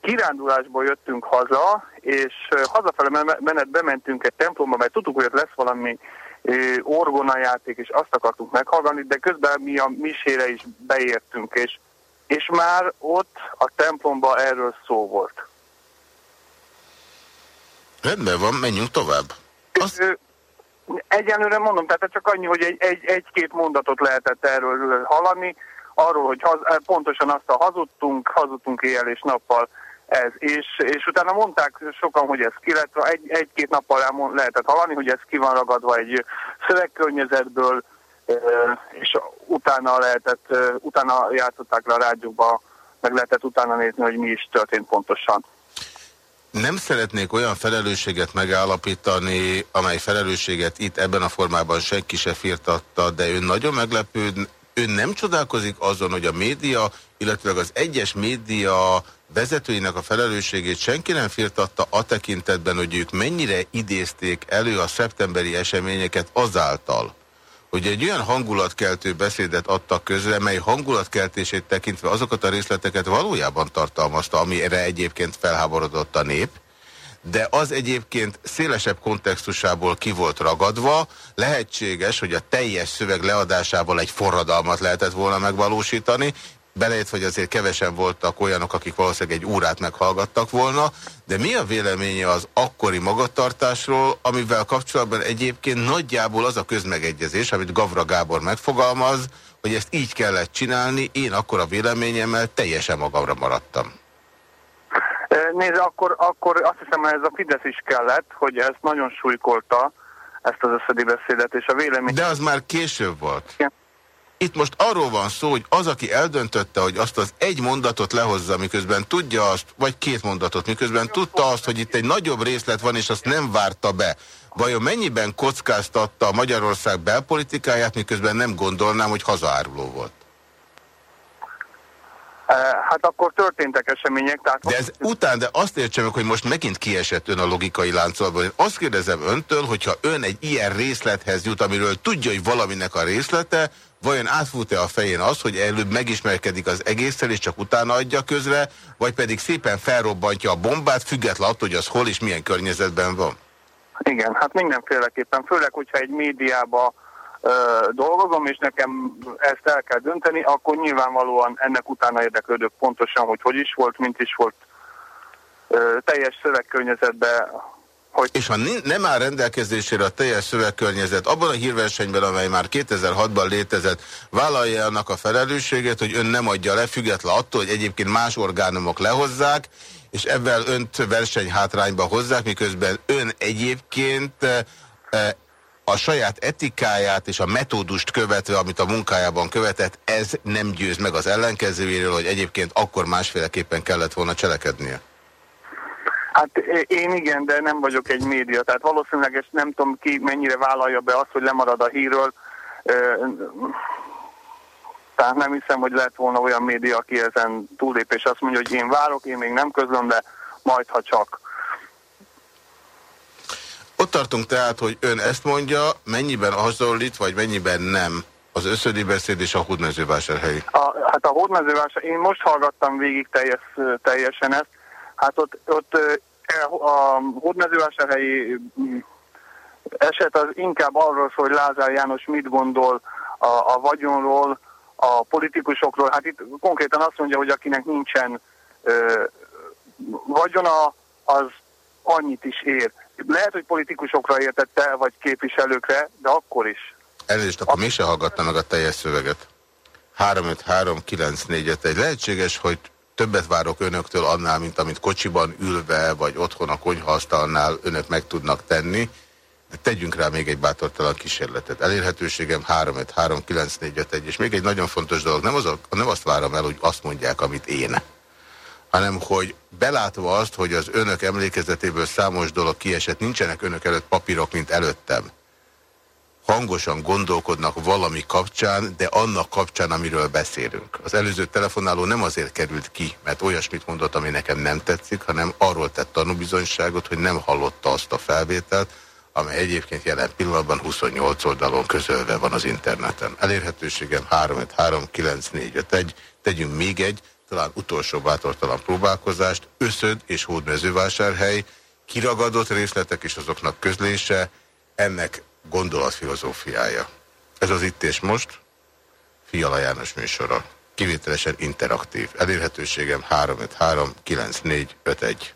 kirándulásból jöttünk haza, és hazafele menet bementünk egy templomba, mert tudtuk, hogy ott lesz valami orgonajáték, és azt akartunk meghallgatni, de közben mi a misére is beértünk, és, és már ott a templomba erről szó volt. Rendben van, menjünk tovább. Azt... Egyenlőre mondom, tehát csak annyi, hogy egy-két egy, egy mondatot lehetett erről hallani, arról, hogy haz, eh, pontosan azt a hazudtunk, hazudtunk éjjel és nappal ez. És, és utána mondták sokan, hogy ez ki lett, egy-két egy nappal lehetett hallani, hogy ez ki van ragadva egy szövegkörnyezetből, eh, és utána lehetett, eh, utána játszották le a rádióba, meg lehetett utána nézni, hogy mi is történt pontosan. Nem szeretnék olyan felelősséget megállapítani, amely felelősséget itt ebben a formában senki se firtatta, de ön nagyon meglepőd, ön nem csodálkozik azon, hogy a média, illetve az egyes média vezetőinek a felelősségét senki nem firtatta a tekintetben, hogy ők mennyire idézték elő a szeptemberi eseményeket azáltal, hogy egy olyan hangulatkeltő beszédet adtak közre, mely hangulatkeltését tekintve azokat a részleteket valójában tartalmazta, amire egyébként felháborodott a nép, de az egyébként szélesebb kontextusából ki volt ragadva, lehetséges, hogy a teljes szöveg leadásával egy forradalmat lehetett volna megvalósítani, belejött, hogy azért kevesen voltak olyanok, akik valószínűleg egy órát meghallgattak volna, de mi a véleménye az akkori magatartásról, amivel kapcsolatban egyébként nagyjából az a közmegegyezés, amit Gavra Gábor megfogalmaz, hogy ezt így kellett csinálni, én akkor a véleményemmel teljesen magamra maradtam. Nézd, akkor, akkor azt hiszem, hogy ez a Fidesz is kellett, hogy ezt nagyon súlykolta, ezt az összedi beszédet, és a vélemény... De az már később volt. Igen. Itt most arról van szó, hogy az, aki eldöntötte, hogy azt az egy mondatot lehozza, miközben tudja azt, vagy két mondatot, miközben tudta azt, hogy itt egy nagyobb részlet van, és azt nem várta be. Vajon mennyiben kockáztatta a Magyarország belpolitikáját, miközben nem gondolnám, hogy hazaáruló volt? Hát akkor történtek események. Tehát de ez után, de azt értsem hogy most megint kiesett ön a logikai láncolatban. Én azt kérdezem öntől, hogyha ön egy ilyen részlethez jut, amiről tudja, hogy valaminek a részlete, vajon átfut-e a fején az, hogy előbb megismerkedik az egésszel, és csak utána adja közre, vagy pedig szépen felrobbantja a bombát, független attól, hogy az hol és milyen környezetben van? Igen, hát mindenféleképpen, főleg, hogyha egy médiába ö, dolgozom, és nekem ezt el kell dönteni, akkor nyilvánvalóan ennek utána érdeklődök pontosan, hogy hogy is volt, mint is volt. Ö, teljes szövegkörnyezetben hogy... És ha nem áll rendelkezésére a teljes szövegkörnyezet, abban a hírversenyben, amely már 2006-ban létezett, vállalja annak a felelősséget, hogy ön nem adja le, független attól, hogy egyébként más orgánumok lehozzák, és ebben önt versenyhátrányba hozzák, miközben ön egyébként e, a saját etikáját és a metódust követve, amit a munkájában követett, ez nem győz meg az ellenkezőjéről, hogy egyébként akkor másféleképpen kellett volna cselekednie. Hát én igen, de nem vagyok egy média, tehát valószínűleg ezt nem tudom ki mennyire vállalja be azt, hogy lemarad a hírről. Tehát nem hiszem, hogy lett volna olyan média, aki ezen túlép, és azt mondja, hogy én várok, én még nem közlöm, de majd, ha csak. Ott tartunk tehát, hogy ön ezt mondja, mennyiben hasonlít, vagy mennyiben nem az összödi beszéd és a hódmezővásárhelyi? A, hát a hódmezővásár, én most hallgattam végig teljes, teljesen ezt, Hát ott, ott a hódmezővásárhelyi mm, eset az inkább arról szól, hogy Lázár János mit gondol a, a vagyonról, a politikusokról. Hát itt konkrétan azt mondja, hogy akinek nincsen ö, vagyona, az annyit is ér. Lehet, hogy politikusokra értette, vagy képviselőkre, de akkor is. Elnézést, akkor mi se hallgatta meg a teljes szöveget. 3539451. Lehetséges, hogy többet várok önöktől annál, mint amit kocsiban ülve, vagy otthon a konyhaasztalnál önök meg tudnak tenni. De tegyünk rá még egy bátortalan kísérletet. Elérhetőségem 3539451, és még egy nagyon fontos dolog, nem, az a, nem azt várom el, hogy azt mondják, amit én, hanem hogy belátva azt, hogy az önök emlékezetéből számos dolog kiesett, nincsenek önök előtt papírok, mint előttem hangosan gondolkodnak valami kapcsán, de annak kapcsán, amiről beszélünk. Az előző telefonáló nem azért került ki, mert olyasmit mondott, ami nekem nem tetszik, hanem arról tett tanúbizonyságot, hogy nem hallotta azt a felvételt, amely egyébként jelen pillanatban 28 oldalon közölve van az interneten. Elérhetőségem 3539451, tegyünk még egy, talán utolsó bátortalan próbálkozást, Összöd és Hódmezővásárhely, kiragadott részletek és azoknak közlése, ennek gondolatfilozófiája. Ez az itt és most, Fiala János műsora. Kivételesen interaktív. Elérhetőségem 353 9451.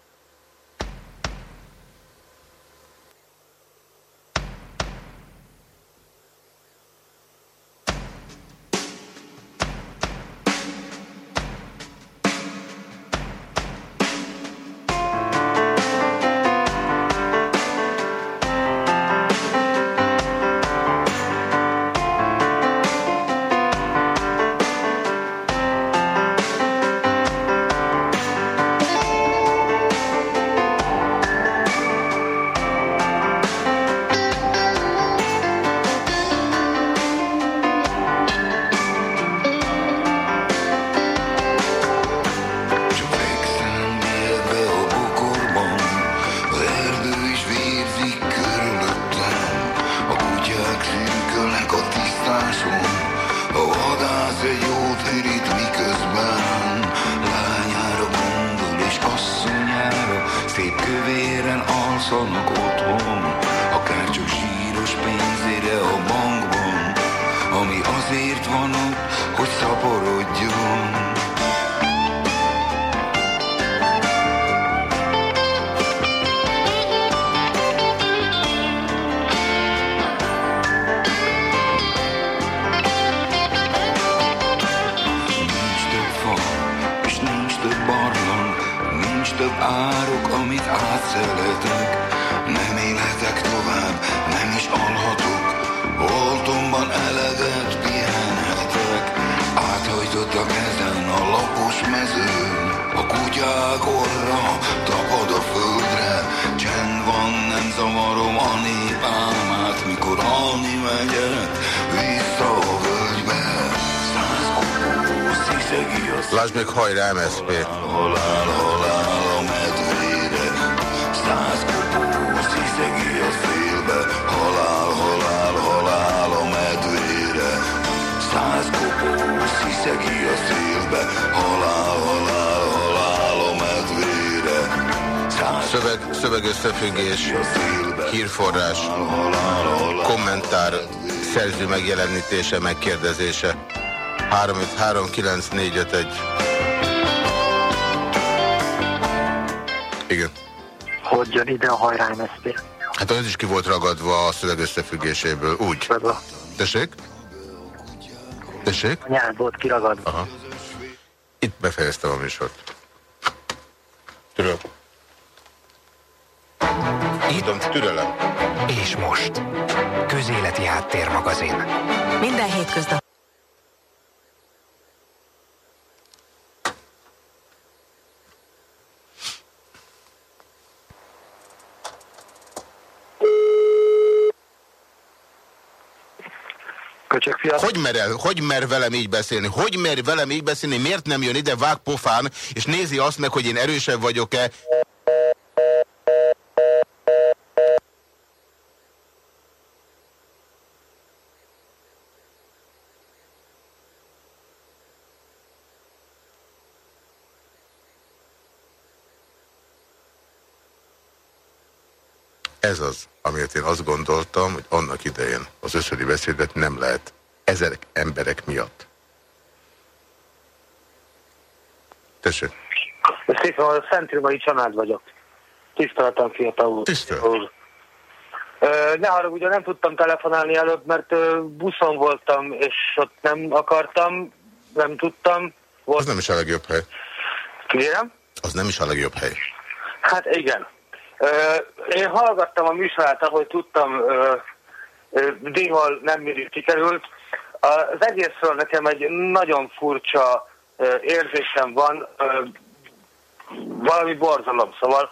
megjelenítése, megkérdezése. 3539451. Igen. hogy jön ide a hajrá MSZP. Hát az is ki volt ragadva a szöveg összefüggéséből, úgy. Tessék? Tessék? A nyelv volt kiragadva. Aha. Itt befejeztem a műsort. Itt türelem. És most. Közéleti Háttérmagazin. Minden hétköznap. Hogy mer, el, hogy mer velem így beszélni? Hogy mer velem így beszélni? Miért nem jön ide vág pofán, és nézi azt meg, hogy én erősebb vagyok-e? Ez az, amiért én azt gondoltam, hogy annak idején az összödi beszédet nem lehet ezek emberek miatt. Tessék. Szépen, a Szentrimai család vagyok. Tiszteltem, fiatal úr. Tisztel. Ne ugye nem tudtam telefonálni előbb, mert buszon voltam, és ott nem akartam, nem tudtam. Volt... Az nem is a legjobb hely. Kérem? Az nem is a legjobb hely. Hát igen. Én hallgattam a műsorát, ahogy tudtam, Dihol nem mindig sikerült. Az egészről nekem egy nagyon furcsa érzésem van, valami borzalom, szóval.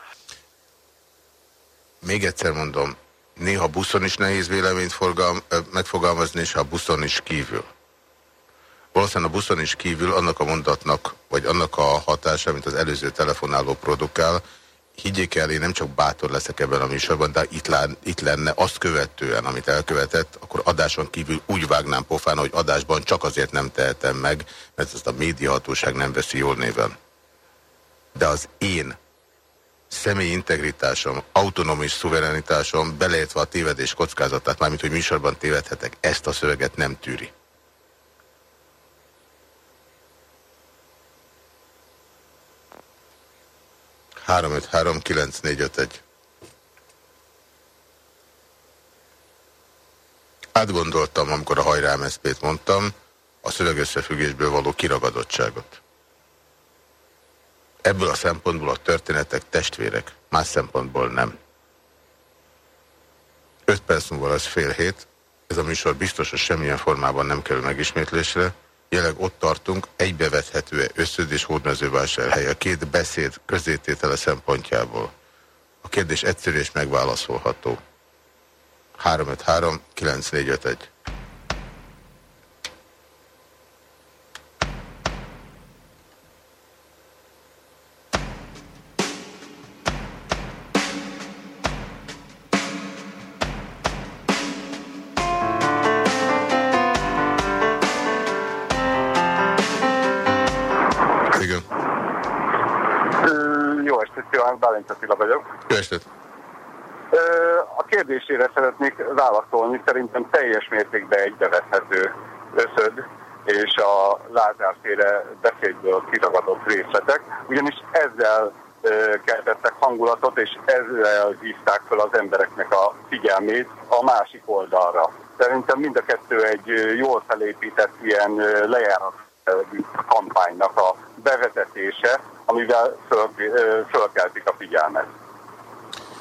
Még egyszer mondom, néha buszon is nehéz véleményt forgalm, megfogalmazni, és a buszon is kívül. Valószínűleg a buszon is kívül annak a mondatnak, vagy annak a hatása, mint az előző telefonáló produkál, higgyék el, én nem csak bátor leszek ebben a műsorban, de itt, lán, itt lenne azt követően, amit elkövetett, akkor adáson kívül úgy vágnám pofán, hogy adásban csak azért nem tehetem meg, mert ezt a médiahatóság nem veszi jól néven. De az én személyi integritásom, autonomis szuverenitásom, beleértve a tévedés kockázatát, mármint hogy műsorban tévedhetek, ezt a szöveget nem tűri. 353-9451. Átgondoltam, amikor a hajrám eszpét mondtam, a szövegösszefüggésből való kiragadottságot. Ebből a szempontból a történetek testvérek, más szempontból nem. Öt perc múlva lesz fél hét, ez a műsor biztos, hogy semmilyen formában nem kerül megismétlésre, Jelenleg ott tartunk, egybevethető-e összöd és hódmezővásárhely a két beszéd közététele szempontjából. A kérdés egyszerű és megválaszolható. 353 9451 vagyok. Köszönöm. A kérdésére szeretnék válaszolni. Szerintem teljes mértékben egybevethető összöd és a Lázár-féle beszédből kiragadott részletek, ugyanis ezzel keltettek hangulatot, és ezzel hívták fel az embereknek a figyelmét a másik oldalra. Szerintem mind a kettő egy jól felépített ilyen lejárat kampánynak a bevezetése, amivel föl, fölkeltik a figyelmet.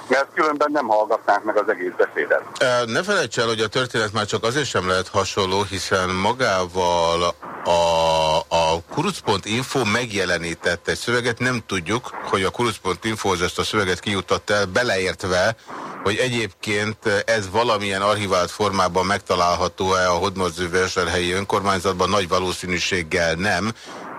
Mert különben nem hallgatnánk meg az egész beszédet. Ne felejts el, hogy a történet már csak azért sem lehet hasonló, hiszen magával a, a kuruc.info megjelenített egy szöveget, nem tudjuk, hogy a kuruc.info ezt a szöveget kijutatta el, beleértve, hogy egyébként ez valamilyen archivált formában megtalálható-e a Hodmorző-Vásárhelyi önkormányzatban, nagy valószínűséggel nem.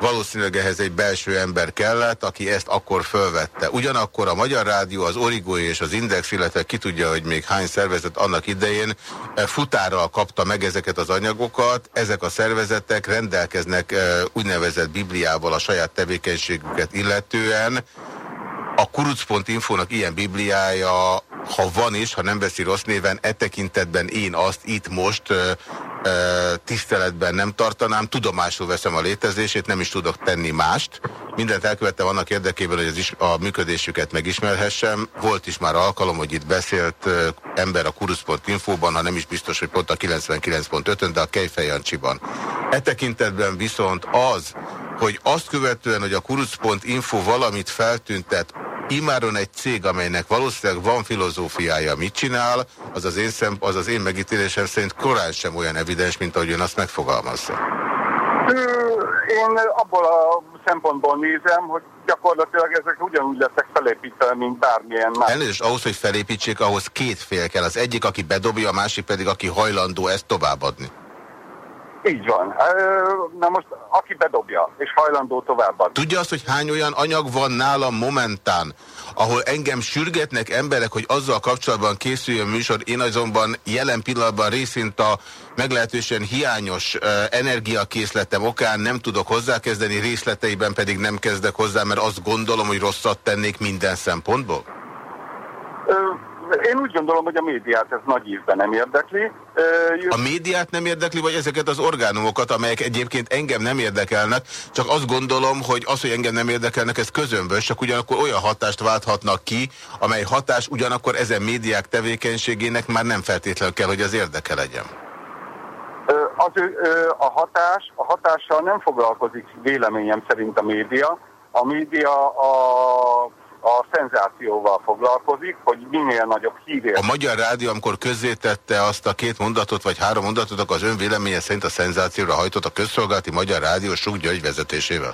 Valószínűleg ehhez egy belső ember kellett, aki ezt akkor fölvette. Ugyanakkor a Magyar Rádió, az Origo és az Index, illetve ki tudja, hogy még hány szervezet annak idején e, futárral kapta meg ezeket az anyagokat. Ezek a szervezetek rendelkeznek e, úgynevezett Bibliával a saját tevékenységüket illetően. A kuruc.info-nak ilyen bibliája ha van is, ha nem veszi rossz néven, e tekintetben én azt itt most ö, tiszteletben nem tartanám, tudomásul veszem a létezését, nem is tudok tenni mást, mindent elkövettem annak érdekében, hogy az is, a működésüket megismerhessem. Volt is már alkalom, hogy itt beszélt ember a kurusz.info-ban, ha nem is biztos, hogy pont a 99.5-ön, de a Kejfej Jancsiban. E tekintetben viszont az, hogy azt követően, hogy a kurusz.info valamit feltüntet, Imáron egy cég, amelynek valószínűleg van filozófiája, mit csinál, az az én, szem, az, az én megítélésem szerint korán sem olyan evidens, mint ahogy ön azt megfogalmazza. Én abból a szempontból nézem, hogy gyakorlatilag ezek ugyanúgy lesznek felépítve, mint bármilyen más. Elnézést, ahhoz, hogy felépítsék, ahhoz két fél kell. Az egyik, aki bedobja, a másik pedig, aki hajlandó ezt továbbadni. Így van. Na most, aki bedobja, és hajlandó továbbadni. Tudja azt, hogy hány olyan anyag van nálam momentán, ahol engem sürgetnek emberek, hogy azzal kapcsolatban készüljön műsor, én azonban jelen pillanatban részint a meglehetősen hiányos energiakészletem okán nem tudok hozzákezdeni, részleteiben pedig nem kezdek hozzá, mert azt gondolom, hogy rosszat tennék minden szempontból? Ö én úgy gondolom, hogy a médiát ez nagy évben nem érdekli. A médiát nem érdekli, vagy ezeket az orgánumokat, amelyek egyébként engem nem érdekelnek, csak azt gondolom, hogy az, hogy engem nem érdekelnek, ez közömbös, csak ugyanakkor olyan hatást válthatnak ki, amely hatás ugyanakkor ezen médiák tevékenységének már nem feltétlenül kell, hogy az érdeke legyen. Az, a hatás, a hatással nem foglalkozik véleményem szerint a média. A média a a szenzációval foglalkozik, hogy minél nagyobb hírért. A Magyar Rádió, amikor közzétette azt a két mondatot, vagy három mondatot, akkor az ön véleménye szerint a szenzációra hajtott a közszolgálati Magyar Rádió Suk György vezetésével?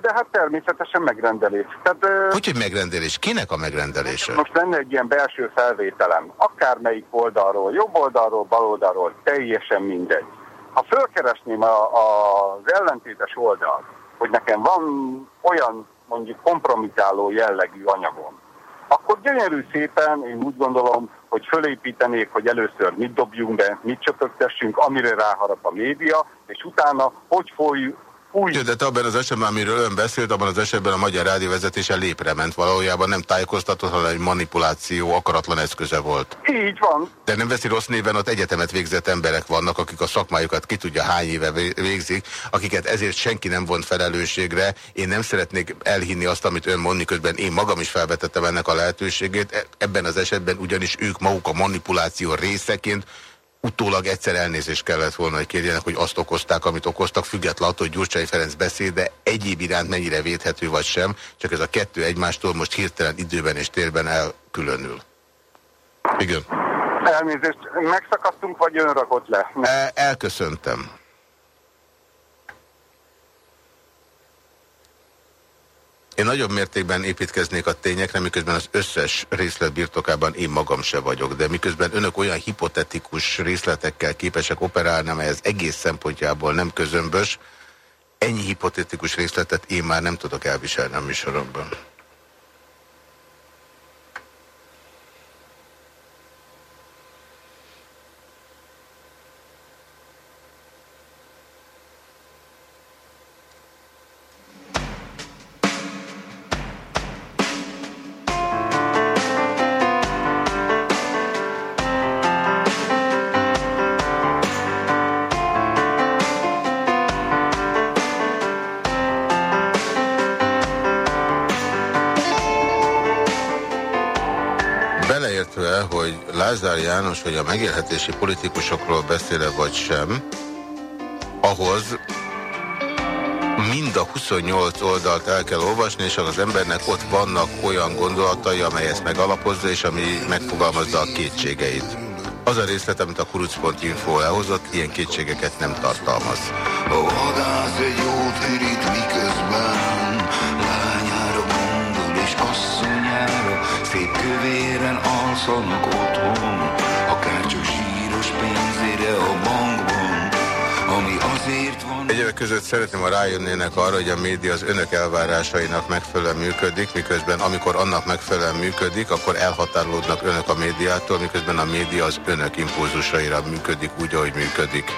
De hát természetesen megrendelés. Tehát, hogy, hogy megrendelés? Kinek a megrendelése? Most lenne egy ilyen belső felvételem. Akármelyik oldalról, jobb oldalról, bal oldalról, teljesen mindegy. Ha fölkeresném a, a, az ellentétes oldalt, hogy nekem van olyan mondjuk kompromitáló jellegű anyagon, akkor gyönyörű szépen én úgy gondolom, hogy fölépítenék, hogy először mit dobjunk be, mit csöpögtessünk, amire ráharap a média, és utána hogy folyjuk, új... De abban az esetben, amiről ön beszélt, abban az esetben a Magyar Rádió vezetése lépre ment valójában, nem tájékoztatott, hanem egy manipuláció akaratlan eszköze volt. Így van. De nem veszi rossz néven, ott egyetemet végzett emberek vannak, akik a szakmájukat ki tudja hány éve végzik, akiket ezért senki nem vont felelősségre. Én nem szeretnék elhinni azt, amit ön mondni, közben én magam is felvetettem ennek a lehetőségét. E- ebben az esetben ugyanis ők maguk a manipuláció részeként utólag egyszer elnézést kellett volna, hogy kérjenek, hogy azt okozták, amit okoztak, függetlenül attól, hogy Gyurcsai Ferenc beszéde egyéb iránt mennyire védhető vagy sem, csak ez a kettő egymástól most hirtelen időben és térben elkülönül. Igen. Elnézést, megszakadtunk, vagy ön rakott le? El, elköszöntem. Én nagyobb mértékben építkeznék a tényekre, miközben az összes részlet birtokában én magam se vagyok, de miközben önök olyan hipotetikus részletekkel képesek operálni, amely az egész szempontjából nem közömbös, ennyi hipotetikus részletet én már nem tudok elviselni a műsoromban. János vagy a megélhetési politikusokról beszéle vagy sem, ahhoz mind a 28 oldalt el kell olvasni, és az embernek ott vannak olyan gondolatai, amely ezt megalapozza, és ami megfogalmazza a kétségeit. Az a részlet, amit a kuruc.info elhozott, ilyen kétségeket nem tartalmaz. Szép kövéren alszanak otthon, akár csak zsíros pénzére a bankban, ami azért van... Egyébként között szeretném, ha rájönnének arra, hogy a média az önök elvárásainak megfelelően működik, miközben amikor annak megfelelően működik, akkor elhatárolódnak önök a médiától, miközben a média az önök impulzusaira működik úgy, ahogy működik.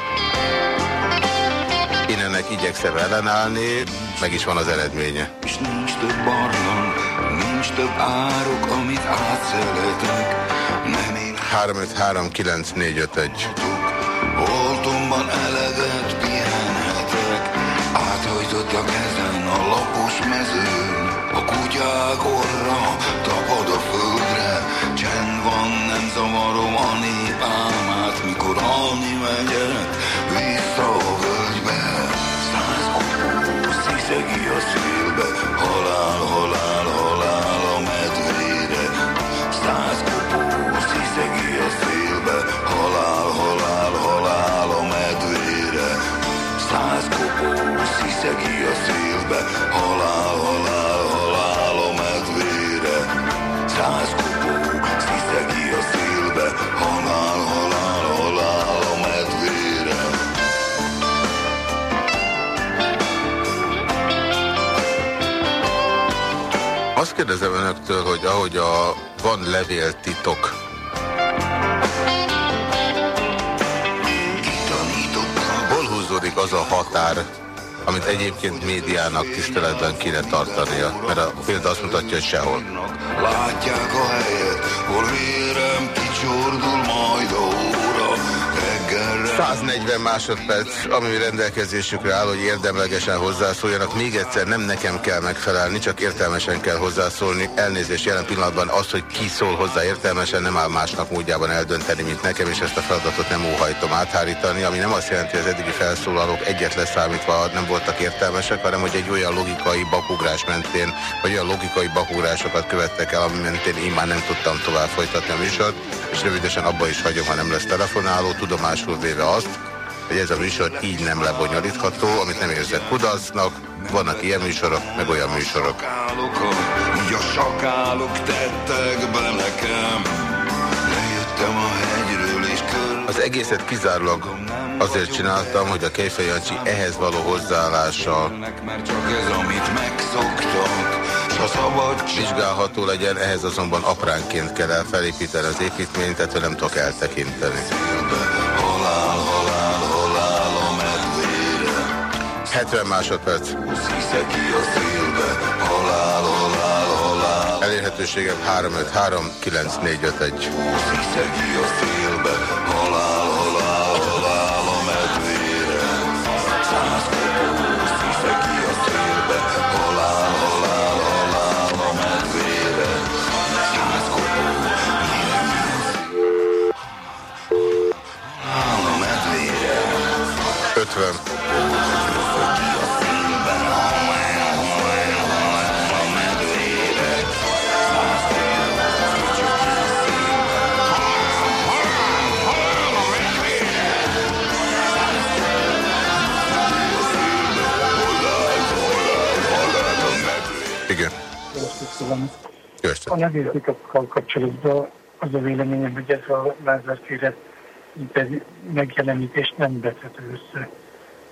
Én ennek igyekszem ellenállni, meg is van az eredménye. És nincs több barlang, nincs több árok, amit átszeletek. Nem 3539451 Holtomban eleget pihenhetek Áthajtott a kezem a lapos mezőn. Kutyák orra tapad a földre, csend van, nem zavarom a nép álmát, mikor alni megyek vissza a völgybe. Száz kopó sziszegi a szélbe, szélbe, halál, halál, halál a medvére. Száz kopó sziszegi a szélbe, halál, halál, halál a medvére. Azt kérdezem önöktől, hogy ahogy a van levéltitok, hol húzódik az a határ, amit egyébként médiának tiszteletben kéne tartania? Mert a példa azt mutatja, hogy sehol. Látják a helyet, hol vérem kicsordul majd a. 140 másodperc, ami rendelkezésükre áll, hogy érdemlegesen hozzászóljanak. Még egyszer nem nekem kell megfelelni, csak értelmesen kell hozzászólni. Elnézést jelen pillanatban az, hogy ki szól hozzá értelmesen, nem áll másnak módjában eldönteni, mint nekem, és ezt a feladatot nem óhajtom áthárítani, ami nem azt jelenti, hogy az eddigi felszólalók egyet leszámítva nem voltak értelmesek, hanem hogy egy olyan logikai bakugrás mentén, vagy olyan logikai bakugrásokat követtek el, ami mentén én már nem tudtam tovább folytatni a műsort, és rövidesen abba is hagyom, ha nem lesz telefonáló, tudomásul véve azt, hogy ez a műsor így nem lebonyolítható, amit nem érzek kudarcnak, vannak ilyen műsorok, meg olyan műsorok. Így a sakálok tettek be nekem. Lejöttem a hegyről és. Az egészet kizárólag azért csináltam, hogy a Kejfej ehhez való hozzáállása Mert csak ez, amit megszoktak, s a szabadság... vizsgálható legyen, ehhez azonban apránként kell el felépíteni az építményt, ettől nem tudok eltekinteni. Medvére. 70 másodperc. Ki a szélbe. Halál, halál. Elérhetőségem 353 9451. Sziszeg ki a szélbe. Levéltitokkal kapcsolatban az a véleményem, hogy ez a Lázár megjelenítést nem vethető össze,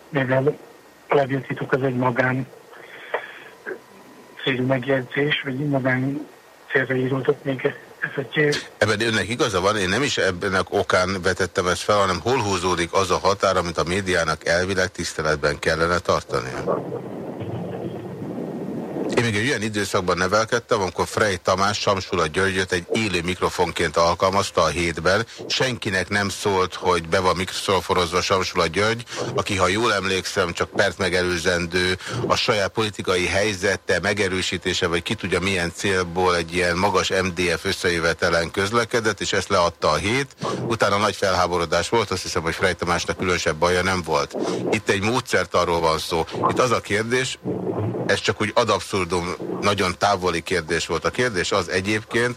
mivel a levéltitok az egy magán célú megjegyzés, vagy magán célra íródott még esetjé. Ebben önnek igaza van, én nem is ebben okán vetettem ezt fel, hanem hol húzódik az a határ, amit a médiának elvileg tiszteletben kellene tartania. Én még egy olyan időszakban nevelkedtem, amikor Frey Tamás Samsula Györgyöt egy élő mikrofonként alkalmazta a hétben. Senkinek nem szólt, hogy be van mikrofonozva Samsula György, aki, ha jól emlékszem, csak pert megelőzendő a saját politikai helyzete megerősítése, vagy ki tudja milyen célból egy ilyen magas MDF összejövetelen közlekedett, és ezt leadta a hét. Utána nagy felháborodás volt, azt hiszem, hogy Frey Tamásnak különösebb baja nem volt. Itt egy módszert arról van szó. Itt az a kérdés, ez csak úgy ad abszurdum, nagyon távoli kérdés volt. A kérdés az egyébként,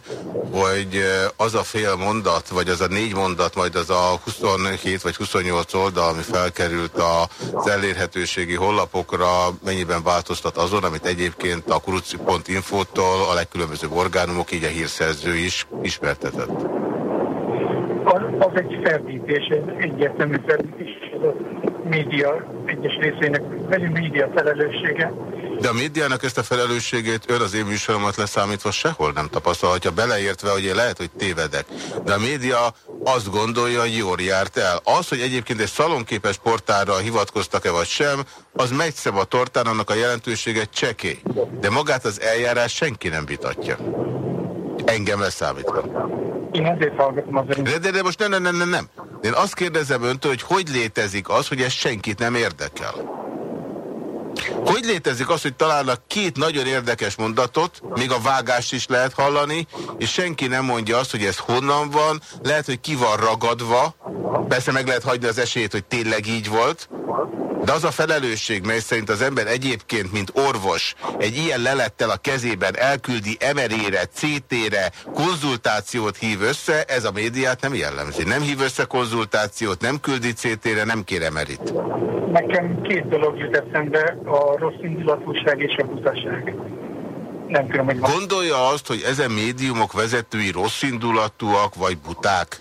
hogy az a fél mondat, vagy az a négy mondat, majd az a 27 vagy 28 oldal, ami felkerült az elérhetőségi honlapokra, mennyiben változtat azon, amit egyébként a kuruci.info-tól a legkülönbözőbb orgánumok, így a hírszerző is ismertetett. Az, egy ferdítés, egy egyértelmű ferdítés, a média egyes részének, vagy média felelőssége. De a médiának ezt a felelősségét ön az én műsoromat leszámítva sehol nem tapasztalhatja, beleértve, hogy én lehet, hogy tévedek. De a média azt gondolja, hogy jól járt el. Az, hogy egyébként egy szalonképes portálra hivatkoztak-e vagy sem, az megy szem a tortán, annak a jelentősége csekély. De magát az eljárás senki nem vitatja. Engem leszámítva. Én ezért hallgatom az De, de, de most nem, nem, nem, nem, nem. Én azt kérdezem öntől, hogy hogy létezik az, hogy ez senkit nem érdekel. Hogy létezik az, hogy találnak két nagyon érdekes mondatot, még a vágást is lehet hallani, és senki nem mondja azt, hogy ez honnan van, lehet, hogy ki van ragadva, persze meg lehet hagyni az esélyt, hogy tényleg így volt, de az a felelősség, mely szerint az ember egyébként, mint orvos, egy ilyen lelettel a kezében elküldi MRI-re, CT-re, konzultációt hív össze, ez a médiát nem jellemzi. Nem hív össze konzultációt, nem küldi CT-re, nem kér MRI-t. Nekem két dolog jut eszembe, a rossz indulatúság és a butaság. Nem tudom, hogy... Gondolja azt, hogy ezen médiumok vezetői rossz indulatúak vagy buták?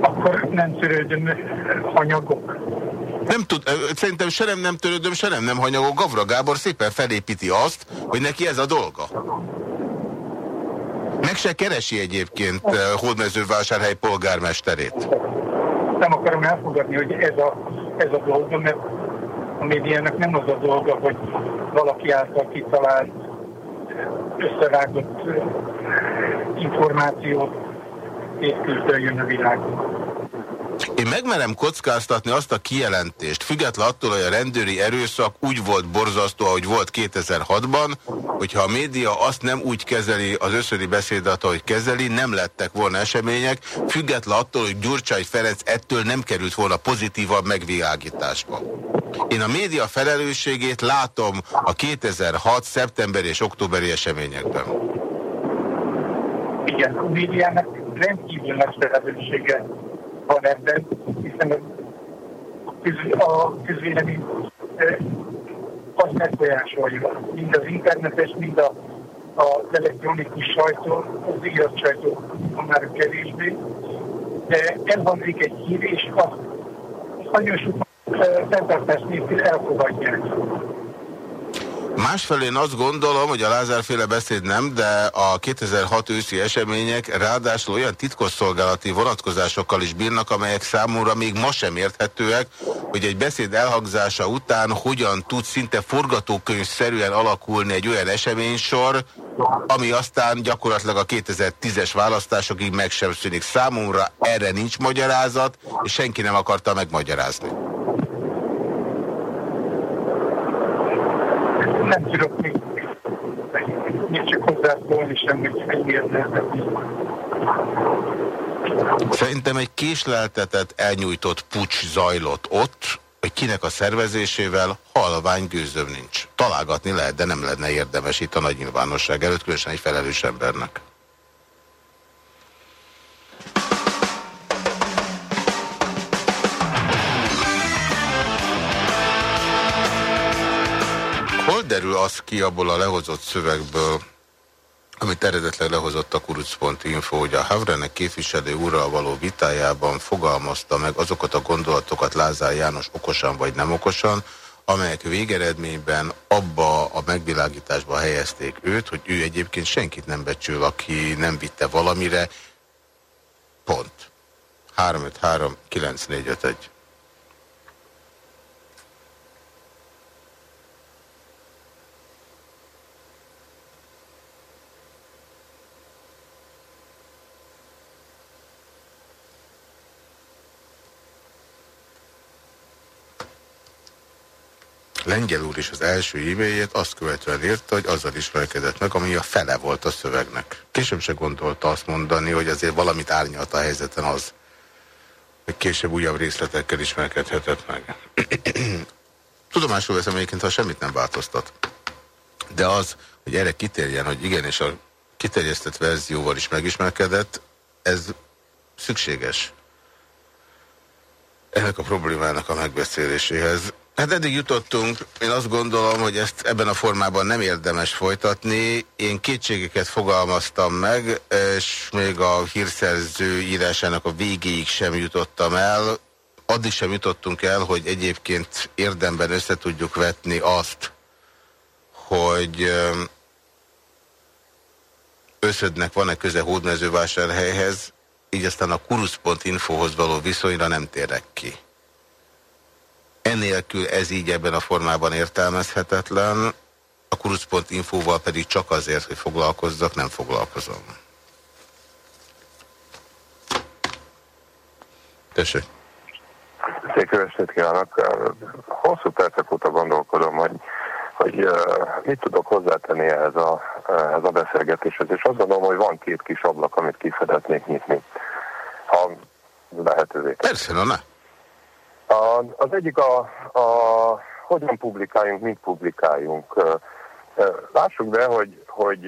Akkor nem törődöm hanyagok. Nem tud, szerintem se nem, nem törődöm, se nem, nem hanyagok. Gavra Gábor szépen felépíti azt, hogy neki ez a dolga. Meg se keresi egyébként Hódmezővásárhely polgármesterét. Nem akarom elfogadni, hogy ez a, ez a dolga, mert a médiának nem az a dolga, hogy valaki által kitalált, összerágott információt jön a világon. Én megmerem kockáztatni azt a kijelentést, független attól, hogy a rendőri erőszak úgy volt borzasztó, ahogy volt 2006-ban, hogyha a média azt nem úgy kezeli, az összödi beszédet, ahogy kezeli, nem lettek volna események, független attól, hogy Gyurcsány Ferenc ettől nem került volna pozitívabb megvilágításba. Én a média felelősségét látom a 2006. szeptember és októberi eseményekben. Igen, a médiának rendkívül nagy felelőssége van ebben, hiszen a közvélemény az megfolyásolja. Mind az internetes, mind a, az elektronikus sajtó, az igaz sajtó már kevésbé, de elhangzik egy hír, és azt nagyon sok fenntartás nélkül elfogadják. Másfelé én azt gondolom, hogy a Lázárféle beszéd nem, de a 2006 őszi események ráadásul olyan titkosszolgálati vonatkozásokkal is bírnak, amelyek számomra még ma sem érthetőek, hogy egy beszéd elhangzása után hogyan tud szinte forgatókönyvszerűen alakulni egy olyan eseménysor, ami aztán gyakorlatilag a 2010-es választásokig meg sem szűnik. Számomra erre nincs magyarázat, és senki nem akarta megmagyarázni. Nem tudok még, még csak hozzászólni sem, hogy megérdezni. Szerintem egy késleltetett, elnyújtott pucs zajlott ott, hogy kinek a szervezésével halvány gőzöm nincs. Találgatni lehet, de nem lenne érdemes itt a nagy nyilvánosság előtt, különösen egy felelős embernek. Derül az ki abból a lehozott szövegből, amit eredetleg lehozott a kuruc.info, hogy a Havrenek képviselő úrral való vitájában fogalmazta meg azokat a gondolatokat Lázár János okosan vagy nem okosan, amelyek végeredményben abba a megvilágításba helyezték őt, hogy ő egyébként senkit nem becsül, aki nem vitte valamire. Pont. 353 9451. Lengyel úr is az első e-mailjét azt követően írta, hogy azzal ismerkedett meg, ami a fele volt a szövegnek. Később se gondolta azt mondani, hogy azért valamit árnyalt a helyzeten az, hogy később újabb részletekkel ismerkedhetett meg. Tudomásul veszem egyébként, ha semmit nem változtat. De az, hogy erre kitérjen, hogy igen, és a kiterjesztett verzióval is megismerkedett, ez szükséges ennek a problémának a megbeszéléséhez. Hát eddig jutottunk, én azt gondolom, hogy ezt ebben a formában nem érdemes folytatni. Én kétségeket fogalmaztam meg, és még a hírszerző írásának a végéig sem jutottam el. Addig sem jutottunk el, hogy egyébként érdemben össze tudjuk vetni azt, hogy összödnek van-e köze hódmezővásárhelyhez, így aztán a kurusz.info-hoz való viszonyra nem térek ki. Enélkül ez így ebben a formában értelmezhetetlen, a kuruc.info-val pedig csak azért, hogy foglalkozzak, nem foglalkozom. Tessék. Szép estét kívánok! Hosszú percek óta gondolkodom, hogy, hogy mit tudok hozzátenni ehhez a, ehhez a beszélgetéshez, és azt gondolom, hogy van két kis ablak, amit ki szeretnék nyitni, ha lehetővé. Persze, na ne. A, az egyik a, a hogyan publikáljunk, mit publikáljunk. Lássuk be, hogy, hogy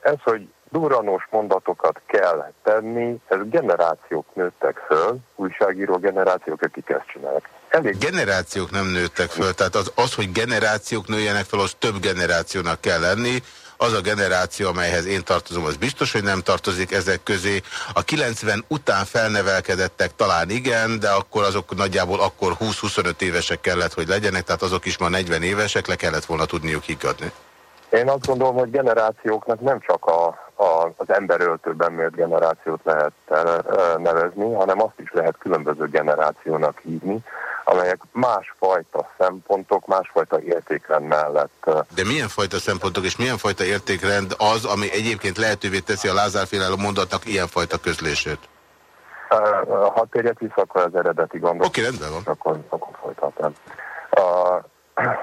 ez, hogy durranós mondatokat kell tenni, ez generációk nőttek föl, újságíró generációk, akik ezt csinálják. Elég... Generációk nem nőttek föl, tehát az, az, hogy generációk nőjenek fel, az több generációnak kell lenni, az a generáció, amelyhez én tartozom, az biztos, hogy nem tartozik ezek közé. A 90 után felnevelkedettek talán igen, de akkor azok nagyjából akkor 20-25 évesek kellett, hogy legyenek, tehát azok is ma 40 évesek, le kellett volna tudniuk higgadni. Én azt gondolom, hogy generációknak nem csak a, a, az emberöltőben mért generációt lehet nevezni, hanem azt is lehet különböző generációnak hívni, amelyek másfajta szempontok, másfajta értékrend mellett. De milyen fajta szempontok és milyen fajta értékrend az, ami egyébként lehetővé teszi a Lázár mondatnak ilyenfajta közlését? Ha térjek vissza, akkor az eredeti gondot. Oké, okay, rendben van. Akkor, akkor folytatnám.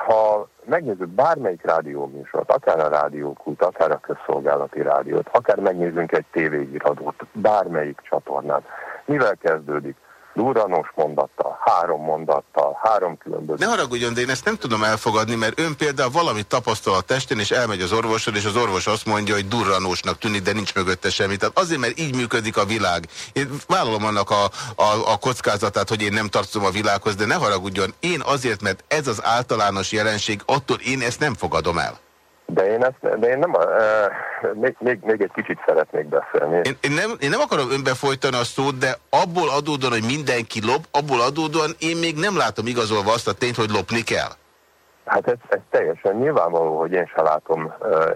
Ha megnézzük bármelyik rádióműsort, akár a rádiókult, akár a közszolgálati rádiót, akár megnézzünk egy tévéhíradót, bármelyik csatornát, mivel kezdődik? Durranos mondattal, három mondattal, három különböző... Ne haragudjon, de én ezt nem tudom elfogadni, mert ön például valamit tapasztal a testén, és elmegy az orvosod, és az orvos azt mondja, hogy durranósnak tűnik, de nincs mögötte semmi. Tehát azért, mert így működik a világ. Én vállalom annak a, a, a kockázatát, hogy én nem tartozom a világhoz, de ne haragudjon, én azért, mert ez az általános jelenség, attól én ezt nem fogadom el. De én, ezt, de én nem, e, még, még, még egy kicsit szeretnék beszélni. Én, én, nem, én nem akarom önbe folytani a szót, de abból adódóan, hogy mindenki lop, abból adódóan én még nem látom igazolva azt a tényt, hogy lopni kell. Hát ez, ez teljesen nyilvánvaló, hogy én se látom.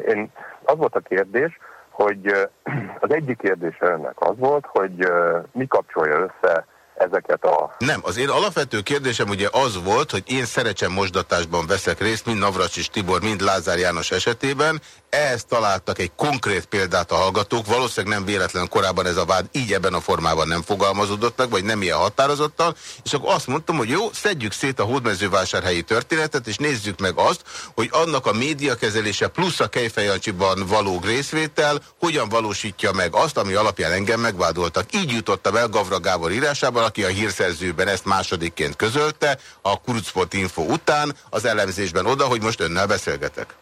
Én, az volt a kérdés, hogy az egyik kérdése önnek az volt, hogy mi kapcsolja össze ezeket a... Nem, az én alapvető kérdésem ugye az volt, hogy én szerecsem mosdatásban veszek részt, mind Navracsis Tibor, mind Lázár János esetében, ehhez találtak egy konkrét példát a hallgatók, valószínűleg nem véletlen korábban ez a vád így ebben a formában nem fogalmazódott meg, vagy nem ilyen határozottan, és akkor azt mondtam, hogy jó, szedjük szét a hódmezővásárhelyi történetet, és nézzük meg azt, hogy annak a médiakezelése plusz a Kejfejancsiban való részvétel hogyan valósítja meg azt, ami alapján engem megvádoltak. Így jutottam el Gavra Gábor írásában, aki a hírszerzőben ezt másodikként közölte, a Kurucpot Info után, az elemzésben oda, hogy most önnel beszélgetek.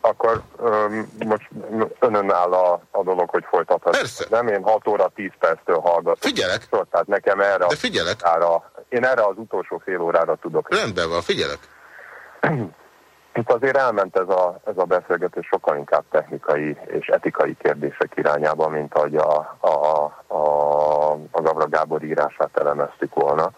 Akkor um, most önön áll a, a dolog, hogy folytathat. Persze. Nem, én 6 óra 10 perctől hallgatom. Figyelek. Szóval, tehát nekem erre, De figyelek. Ára, én erre az utolsó fél órára tudok. Rendben van, figyelek. Itt azért elment ez a, ez a beszélgetés sokkal inkább technikai és etikai kérdések irányába, mint ahogy a, a, a, a Gavra Gábor írását elemeztük volna.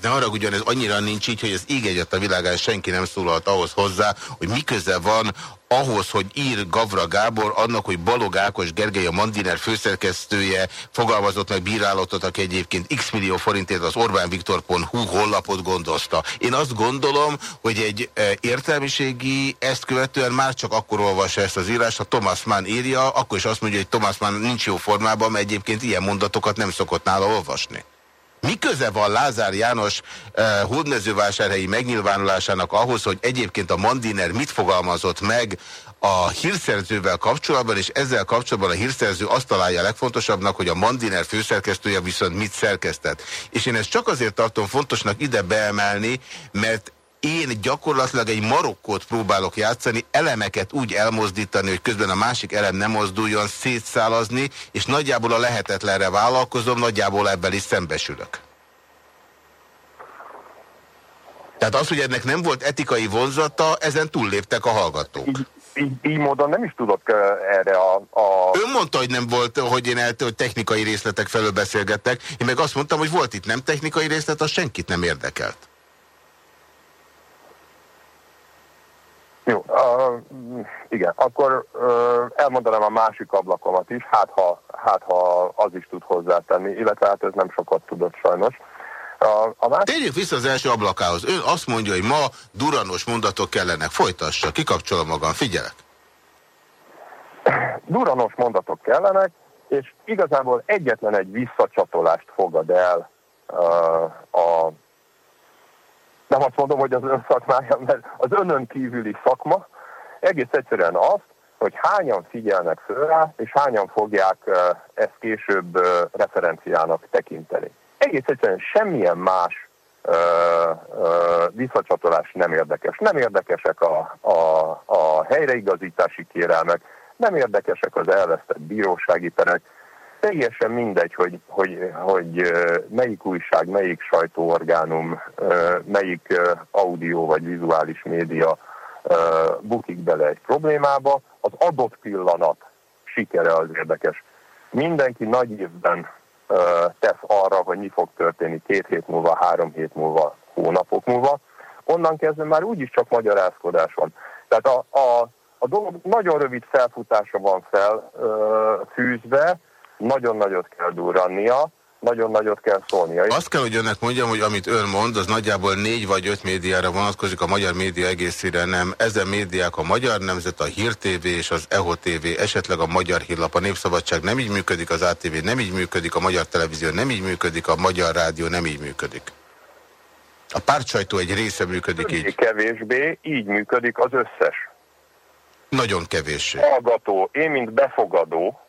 De arra ugyanez annyira nincs így, hogy az íg egyet a világán senki nem szólalt ahhoz hozzá, hogy miköze van ahhoz, hogy ír Gavra Gábor, annak, hogy Balog Ákos Gergely a Mandiner főszerkesztője fogalmazott meg bírálatot, aki egyébként x millió forintért az Orbánviktor.hu hollapot gondozta. Én azt gondolom, hogy egy értelmiségi ezt követően már csak akkor olvassa ezt az írást, ha Thomas Mann írja, akkor is azt mondja, hogy Thomas Mann nincs jó formában, mert egyébként ilyen mondatokat nem szokott nála olvasni. Mi köze van Lázár János eh, hódmezővásárhelyi megnyilvánulásának ahhoz, hogy egyébként a Mandiner mit fogalmazott meg a hírszerzővel kapcsolatban, és ezzel kapcsolatban a hírszerző azt találja legfontosabbnak, hogy a Mandiner főszerkesztője viszont mit szerkesztett. És én ezt csak azért tartom fontosnak ide beemelni, mert én gyakorlatilag egy marokkót próbálok játszani, elemeket úgy elmozdítani, hogy közben a másik elem nem mozduljon, szétszálazni, és nagyjából a lehetetlenre vállalkozom, nagyjából ebben is szembesülök. Tehát az, hogy ennek nem volt etikai vonzata, ezen túlléptek a hallgatók. Így, így, így módon nem is tudok uh, erre a, a... Ön mondta, hogy nem volt, hogy én el, hogy technikai részletek felől beszélgettek. Én meg azt mondtam, hogy volt itt nem technikai részlet, az senkit nem érdekelt. Jó, uh, igen, akkor uh, elmondanám a másik ablakomat is, hát ha, hát ha az is tud hozzátenni, illetve hát ez nem sokat tudott sajnos. A, a másik... Térjünk vissza az első ablakához. Ön azt mondja, hogy ma duranos mondatok kellenek. Folytassa, kikapcsolom magam, figyelek. Duranos mondatok kellenek, és igazából egyetlen egy visszacsatolást fogad el uh, a nem azt mondom, hogy az ön szakmája, mert az önön kívüli szakma, egész egyszerűen azt, hogy hányan figyelnek föl rá, és hányan fogják ezt később referenciának tekinteni. Egész egyszerűen semmilyen más visszacsatolás nem érdekes. Nem érdekesek a, a, a helyreigazítási kérelmek, nem érdekesek az elvesztett bírósági perek, teljesen mindegy, hogy, hogy, hogy melyik újság, melyik sajtóorgánum, melyik audio vagy vizuális média bukik bele egy problémába, az adott pillanat sikere az érdekes. Mindenki nagy évben tesz arra, hogy mi fog történni két hét múlva, három hét múlva, hónapok múlva, onnan kezdve már úgyis csak magyarázkodás van. Tehát a, a, a dolog nagyon rövid felfutása van felfűzve, nagyon nagyot kell durrannia, nagyon nagyot kell szólnia. Azt kell, hogy önnek mondjam, hogy amit ön mond, az nagyjából négy vagy öt médiára vonatkozik, a magyar média egészére nem. Ezen médiák a Magyar Nemzet, a Hír TV és az EHO TV, esetleg a Magyar Hírlap, a Népszabadság nem így működik, az ATV nem így működik, a Magyar Televízió nem így működik, a Magyar Rádió nem így működik. A pártsajtó egy része működik így. Kevésbé így működik az összes. Nagyon kevés. Hallgató, én mint befogadó,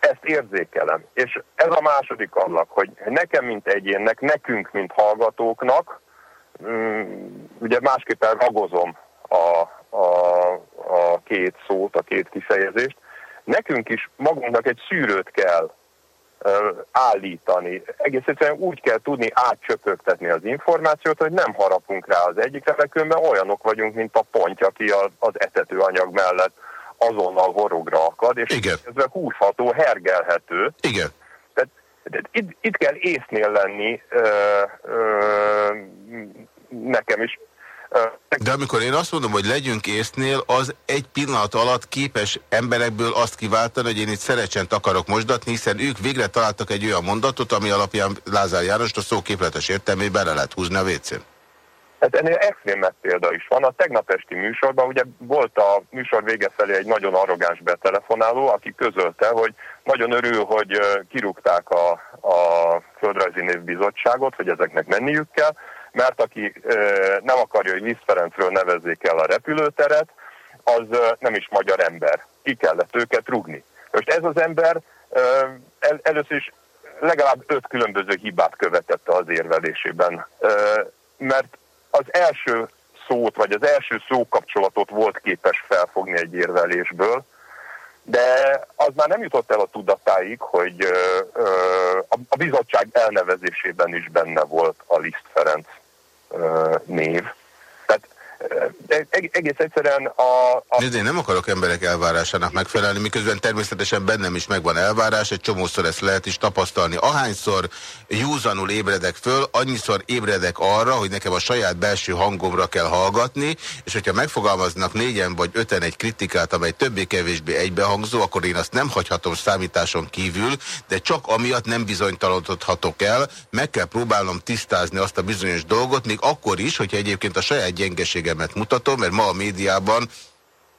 ezt érzékelem. És ez a második annak, hogy nekem, mint egyénnek, nekünk, mint hallgatóknak, mm, ugye másképpen ragozom a, a, a két szót, a két kifejezést, nekünk is magunknak egy szűrőt kell állítani. Egész egyszerűen úgy kell tudni átcsöpögtetni az információt, hogy nem harapunk rá az egyikre, mert olyanok vagyunk, mint a pontja, aki az etetőanyag mellett azonnal horogra akad, és Igen. ez húzható, hergelhető. Igen. Tehát, itt, itt kell észnél lenni ö, ö, nekem is. De amikor én azt mondom, hogy legyünk észnél, az egy pillanat alatt képes emberekből azt kiváltani, hogy én itt szerecsent akarok mosdatni, hiszen ők végre találtak egy olyan mondatot, ami alapján Lázár Jánost a szó képletes értelmében le lehet húzni a WC-n. Hát ennél extrém példa is van. A tegnap esti műsorban ugye volt a műsor vége felé egy nagyon arrogáns betelefonáló, aki közölte, hogy nagyon örül, hogy kirúgták a, a Földrajzi Névbizottságot, hogy ezeknek menniük kell, mert aki nem akarja, hogy Liszt Ferencről nevezzék el a repülőteret, az nem is magyar ember. Ki kellett őket rugni. Most ez az ember el, először is legalább öt különböző hibát követette az érvelésében, mert az első szót, vagy az első szókapcsolatot volt képes felfogni egy érvelésből, de az már nem jutott el a tudatáig, hogy a, bizottság elnevezésében is benne volt a Liszt Ferenc név. Egész egyszerűen a... a... Nézd, én nem akarok emberek elvárásának megfelelni, miközben természetesen bennem is megvan elvárás, egy csomószor ezt lehet is tapasztalni. Ahányszor józanul ébredek föl, annyiszor ébredek arra, hogy nekem a saját belső hangomra kell hallgatni, és hogyha megfogalmaznak négyen vagy öten egy kritikát, amely többé-kevésbé egybehangzó, akkor én azt nem hagyhatom számításon kívül, de csak amiatt nem bizonytalanodhatok el, meg kell próbálnom tisztázni azt a bizonyos dolgot, még akkor is, hogyha egyébként a saját gyengesége tehetségemet mutatom, mert ma a médiában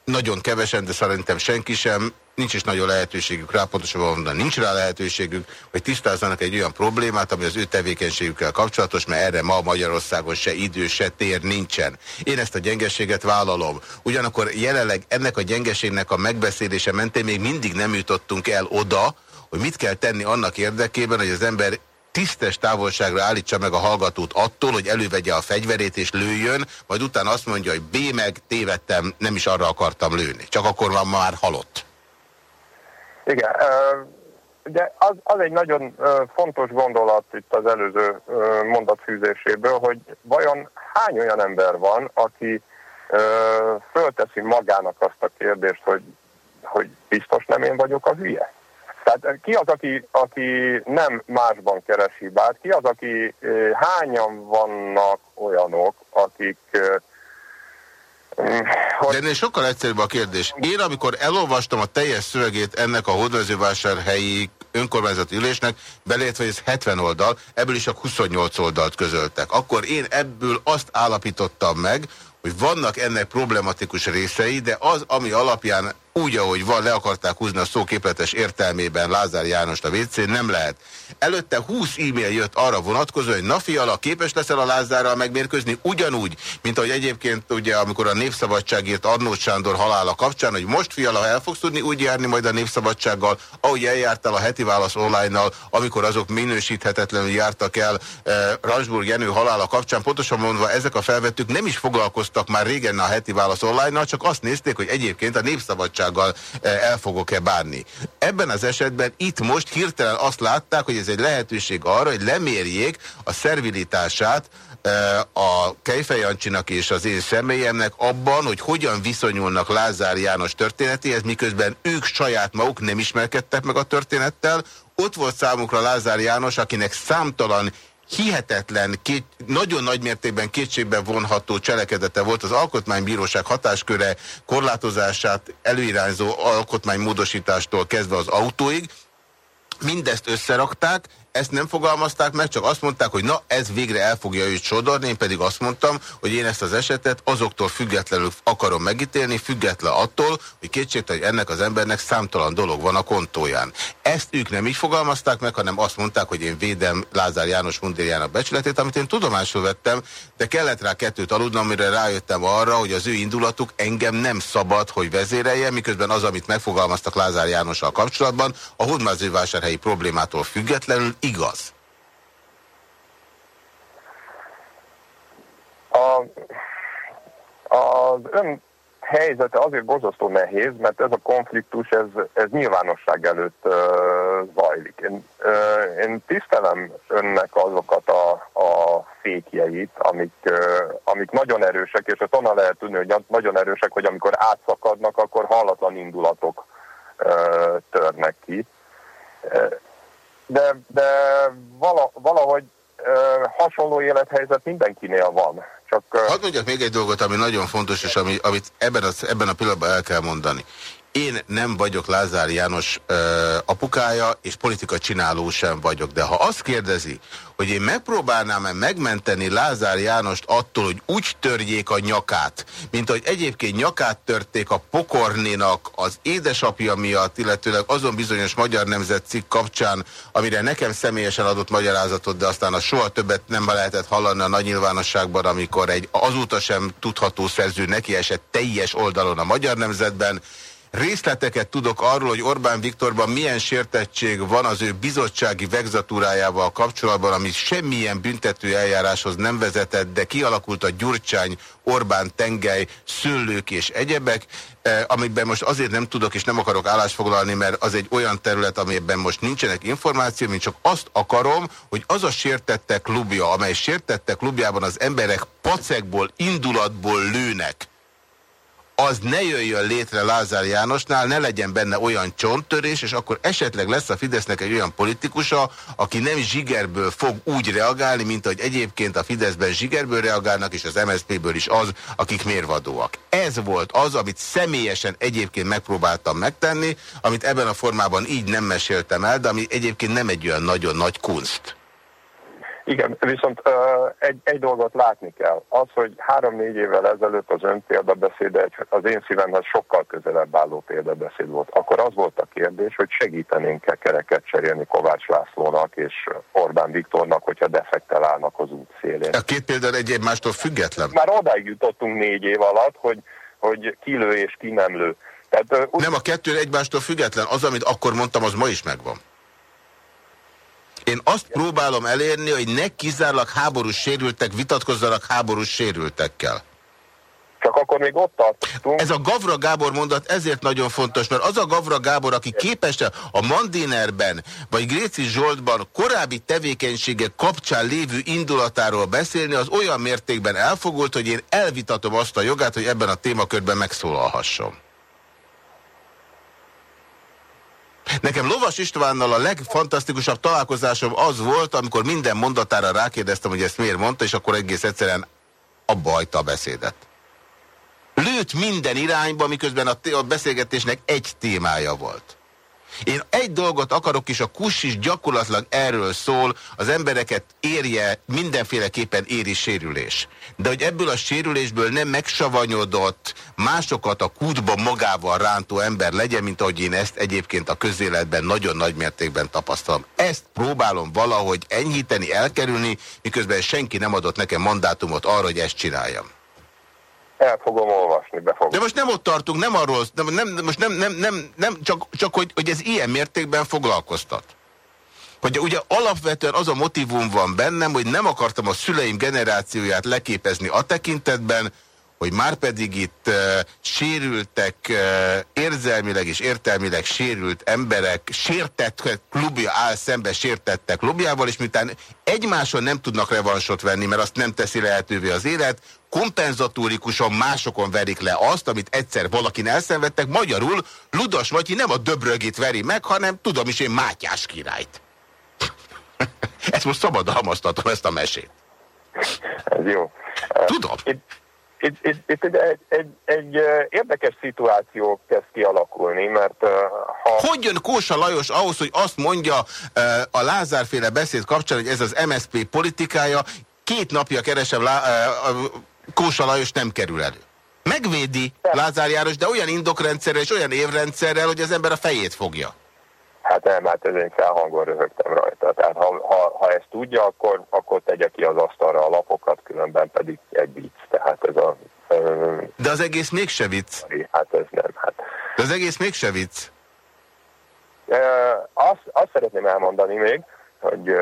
nagyon kevesen, de szerintem senki sem, nincs is nagyon lehetőségük rá, pontosabban mondani, nincs rá lehetőségük, hogy tisztázzanak egy olyan problémát, ami az ő tevékenységükkel kapcsolatos, mert erre ma Magyarországon se idő, se tér nincsen. Én ezt a gyengeséget vállalom. Ugyanakkor jelenleg ennek a gyengeségnek a megbeszélése mentén még mindig nem jutottunk el oda, hogy mit kell tenni annak érdekében, hogy az ember tisztes távolságra állítsa meg a hallgatót attól, hogy elővegye a fegyverét és lőjön, majd utána azt mondja, hogy B meg tévedtem, nem is arra akartam lőni. Csak akkor van már halott. Igen, de az, az egy nagyon fontos gondolat itt az előző mondatfűzéséből, hogy vajon hány olyan ember van, aki fölteszi magának azt a kérdést, hogy, hogy biztos nem én vagyok a hülye? Tehát ki az, aki, aki nem másban keres hibát, ki az, aki hányan vannak olyanok, akik de ennél sokkal egyszerűbb a kérdés. Én, amikor elolvastam a teljes szövegét ennek a hódmezővásárhelyi önkormányzati ülésnek, belétve, hogy ez 70 oldal, ebből is csak 28 oldalt közöltek. Akkor én ebből azt állapítottam meg, hogy vannak ennek problematikus részei, de az, ami alapján úgy, ahogy van, le akarták húzni a szóképletes értelmében Lázár Jánost a wc nem lehet. Előtte 20 e-mail jött arra vonatkozó, hogy na fiala, képes leszel a Lázárral megmérkőzni ugyanúgy, mint ahogy egyébként ugye, amikor a Népszabadság írt Arnót Sándor halála kapcsán, hogy most fiala, ha el fogsz tudni úgy járni majd a Népszabadsággal, ahogy eljártál a heti válasz online-nal, amikor azok minősíthetetlenül jártak el eh, Ransburg Jenő halála kapcsán, pontosan mondva ezek a felvettük nem is foglalkoztak már régen a heti válasz online-nal, csak azt nézték, hogy egyébként a Népszabadsággal eh, el fogok-e bárni. Ebben az esetben itt most hirtelen azt látták, hogy ez egy lehetőség arra, hogy lemérjék a szervilitását eh, a Kejfej Jancsinak és az én személyemnek abban, hogy hogyan viszonyulnak Lázár János történetéhez, miközben ők saját maguk nem ismerkedtek meg a történettel. Ott volt számukra Lázár János, akinek számtalan hihetetlen, két, nagyon nagy mértékben kétségbe vonható cselekedete volt az Alkotmánybíróság hatásköre korlátozását előirányzó alkotmánymódosítástól kezdve az autóig. Mindezt összerakták, ezt nem fogalmazták meg, csak azt mondták, hogy na, ez végre el fogja őt sodorni, én pedig azt mondtam, hogy én ezt az esetet azoktól függetlenül akarom megítélni, független attól, hogy kétségtelen, hogy ennek az embernek számtalan dolog van a kontóján. Ezt ők nem így fogalmazták meg, hanem azt mondták, hogy én védem Lázár János mundérjának becsületét, amit én tudomásul vettem, de kellett rá kettőt aludnom, amire rájöttem arra, hogy az ő indulatuk engem nem szabad, hogy vezérelje, miközben az, amit megfogalmaztak Lázár Jánossal kapcsolatban, a hódmezővásárhelyi problémától függetlenül igaz? A, az ön helyzete azért borzasztó nehéz, mert ez a konfliktus, ez, ez nyilvánosság előtt uh, zajlik. Én, uh, én tisztelem önnek azokat a, a fékjeit, amik, uh, amik nagyon erősek, és ezt onnan lehet tudni, hogy nagyon erősek, hogy amikor átszakadnak, akkor hallatlan indulatok uh, törnek ki. De, de vala, valahogy ö, hasonló élethelyzet mindenkinél van. Csak, ö... Hadd mondjak még egy dolgot, ami nagyon fontos, és ami, amit ebben, az, ebben a pillanatban el kell mondani. Én nem vagyok Lázár János ö, apukája, és politika csináló sem vagyok, de ha azt kérdezi, hogy én megpróbálnám-e megmenteni Lázár Jánost attól, hogy úgy törjék a nyakát, mint ahogy egyébként nyakát törték a pokornénak az édesapja miatt, illetőleg azon bizonyos Magyar Nemzet cikk kapcsán, amire nekem személyesen adott magyarázatot, de aztán a soha többet nem lehetett hallani a nagy nyilvánosságban, amikor egy azóta sem tudható szerző neki esett teljes oldalon a Magyar Nemzetben, Részleteket tudok arról, hogy Orbán Viktorban milyen sértettség van az ő bizottsági vegzatúrájával kapcsolatban, ami semmilyen büntető eljáráshoz nem vezetett, de kialakult a Gyurcsány, Orbán tengely, szőlők és egyebek, eh, amikben most azért nem tudok és nem akarok állásfoglalni, mert az egy olyan terület, amiben most nincsenek információ, mint csak azt akarom, hogy az a sértette klubja, amely sértette klubjában az emberek pacekból, indulatból lőnek, az ne jöjjön létre Lázár Jánosnál, ne legyen benne olyan csonttörés, és akkor esetleg lesz a Fidesznek egy olyan politikusa, aki nem zsigerből fog úgy reagálni, mint ahogy egyébként a Fideszben zsigerből reagálnak, és az MSZP-ből is az, akik mérvadóak. Ez volt az, amit személyesen egyébként megpróbáltam megtenni, amit ebben a formában így nem meséltem el, de ami egyébként nem egy olyan nagyon nagy kunst. Igen, viszont uh, egy, egy dolgot látni kell. Az, hogy három-négy évvel ezelőtt az ön példabeszéde az én szívemhez sokkal közelebb álló példabeszéd volt. Akkor az volt a kérdés, hogy segítenénk-e kereket cserélni Kovács Lászlónak és Orbán Viktornak, hogyha defektel állnak az út szélén. A két példa egy egymástól független? Már odáig jutottunk négy év alatt, hogy, hogy kilő és ki nem lő. Tehát, uh, nem, a kettő egymástól független. Az, amit akkor mondtam, az ma is megvan. Én azt próbálom elérni, hogy ne kizárólag háborús sérültek vitatkozzanak háborús sérültekkel. Csak akkor még ott tartunk. Ez a Gavra Gábor mondat ezért nagyon fontos, mert az a Gavra Gábor, aki képes a Mandinerben vagy Gréci Zsoltban korábbi tevékenysége kapcsán lévő indulatáról beszélni, az olyan mértékben elfogult, hogy én elvitatom azt a jogát, hogy ebben a témakörben megszólalhasson. Nekem Lovas Istvánnal a legfantasztikusabb találkozásom az volt, amikor minden mondatára rákérdeztem, hogy ezt miért mondta, és akkor egész egyszerűen abba hagyta a beszédet. Lőtt minden irányba, miközben a, a beszélgetésnek egy témája volt. Én egy dolgot akarok, és a kus is gyakorlatilag erről szól, az embereket érje, mindenféleképpen éri sérülés. De hogy ebből a sérülésből nem megsavanyodott, másokat a kútba magával rántó ember legyen, mint ahogy én ezt egyébként a közéletben nagyon nagy mértékben tapasztalom. Ezt próbálom valahogy enyhíteni, elkerülni, miközben senki nem adott nekem mandátumot arra, hogy ezt csináljam. El fogom olvasni, be fogom. De most nem ott tartunk, nem arról, nem, nem, most nem, nem, nem, nem csak, csak hogy, hogy ez ilyen mértékben foglalkoztat. Hogy ugye alapvetően az a motivum van bennem, hogy nem akartam a szüleim generációját leképezni a tekintetben, hogy már pedig itt uh, sérültek, uh, érzelmileg és értelmileg sérült emberek, sértett klubja áll szembe sértettek klubjával, és miután egymáson nem tudnak revansot venni, mert azt nem teszi lehetővé az élet, kompenzatórikusan másokon verik le azt, amit egyszer valakin elszenvedtek, magyarul Ludas Matyi nem a döbrögét veri meg, hanem tudom is én Mátyás királyt. ezt most szabadalmaztatom, ezt a mesét. Ez jó. Tudom. Itt, itt, itt, itt egy, egy, egy, érdekes szituáció kezd kialakulni, mert ha... Hogy jön Kósa Lajos ahhoz, hogy azt mondja a Lázárféle beszéd kapcsán, hogy ez az MSZP politikája, két napja keresem Lá Kósa Lajos nem kerül elő. Megvédi Lázár János, de olyan indokrendszerrel és olyan évrendszerrel, hogy az ember a fejét fogja. Hát nem, hát ezen felhangon röhögtem rajta. Tehát ha, ha, ha ezt tudja, akkor, akkor tegye ki az asztalra a lapokat, különben pedig egy vicc. Tehát ez a... Ö... De az egész mégse vicc. Hát ez nem. Hát. De az egész mégse vicc. Ö, azt, azt szeretném elmondani még, hogy,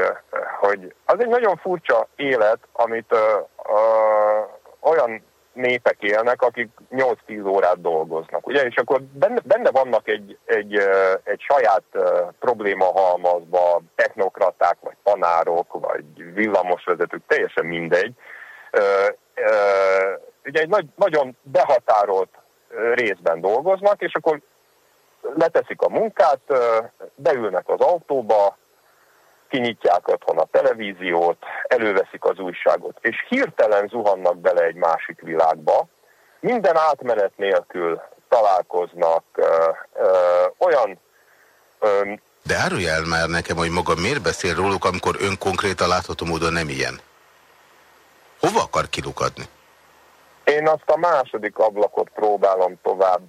hogy az egy nagyon furcsa élet, amit ö, ö, olyan népek élnek, akik 8-10 órát dolgoznak, ugye? És akkor benne, benne vannak egy, egy, egy saját probléma halmazba, technokraták, vagy tanárok, vagy villamosvezetők, teljesen mindegy. Ugye egy nagy, nagyon behatárolt részben dolgoznak, és akkor leteszik a munkát, beülnek az autóba, kinyitják otthon a televíziót, előveszik az újságot, és hirtelen zuhannak bele egy másik világba, minden átmenet nélkül találkoznak ö, ö, olyan... Ö, De árulj el már nekem, hogy maga miért beszél róluk, amikor ön konkrétan látható módon nem ilyen? Hova akar kilukadni? Én azt a második ablakot próbálom tovább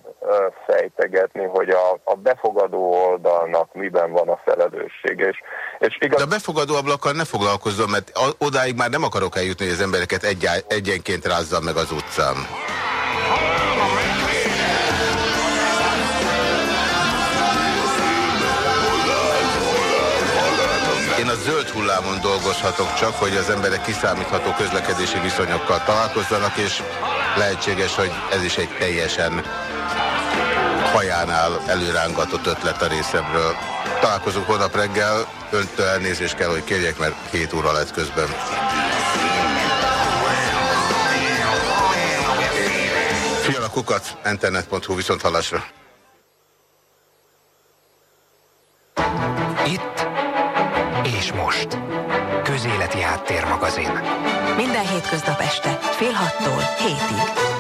fejtegetni, hogy a, a befogadó oldalnak miben van a felelősség. És, és igaz... De a befogadó ablakkal ne foglalkozzon, mert odáig már nem akarok eljutni, hogy az embereket egy, egyenként rázzam meg az utcán. Hullámon dolgozhatok csak, hogy az emberek kiszámítható közlekedési viszonyokkal találkozzanak, és lehetséges, hogy ez is egy teljesen hajánál előrángatott ötlet a részemről. Találkozunk holnap reggel, öntől elnézést kell, hogy kérjek, mert 7 óra lett közben. Fiala kukat, internet.hu viszont hallásra. Most. Közéleti Háttérmagazin. Minden hétköznap este fél hattól hétig.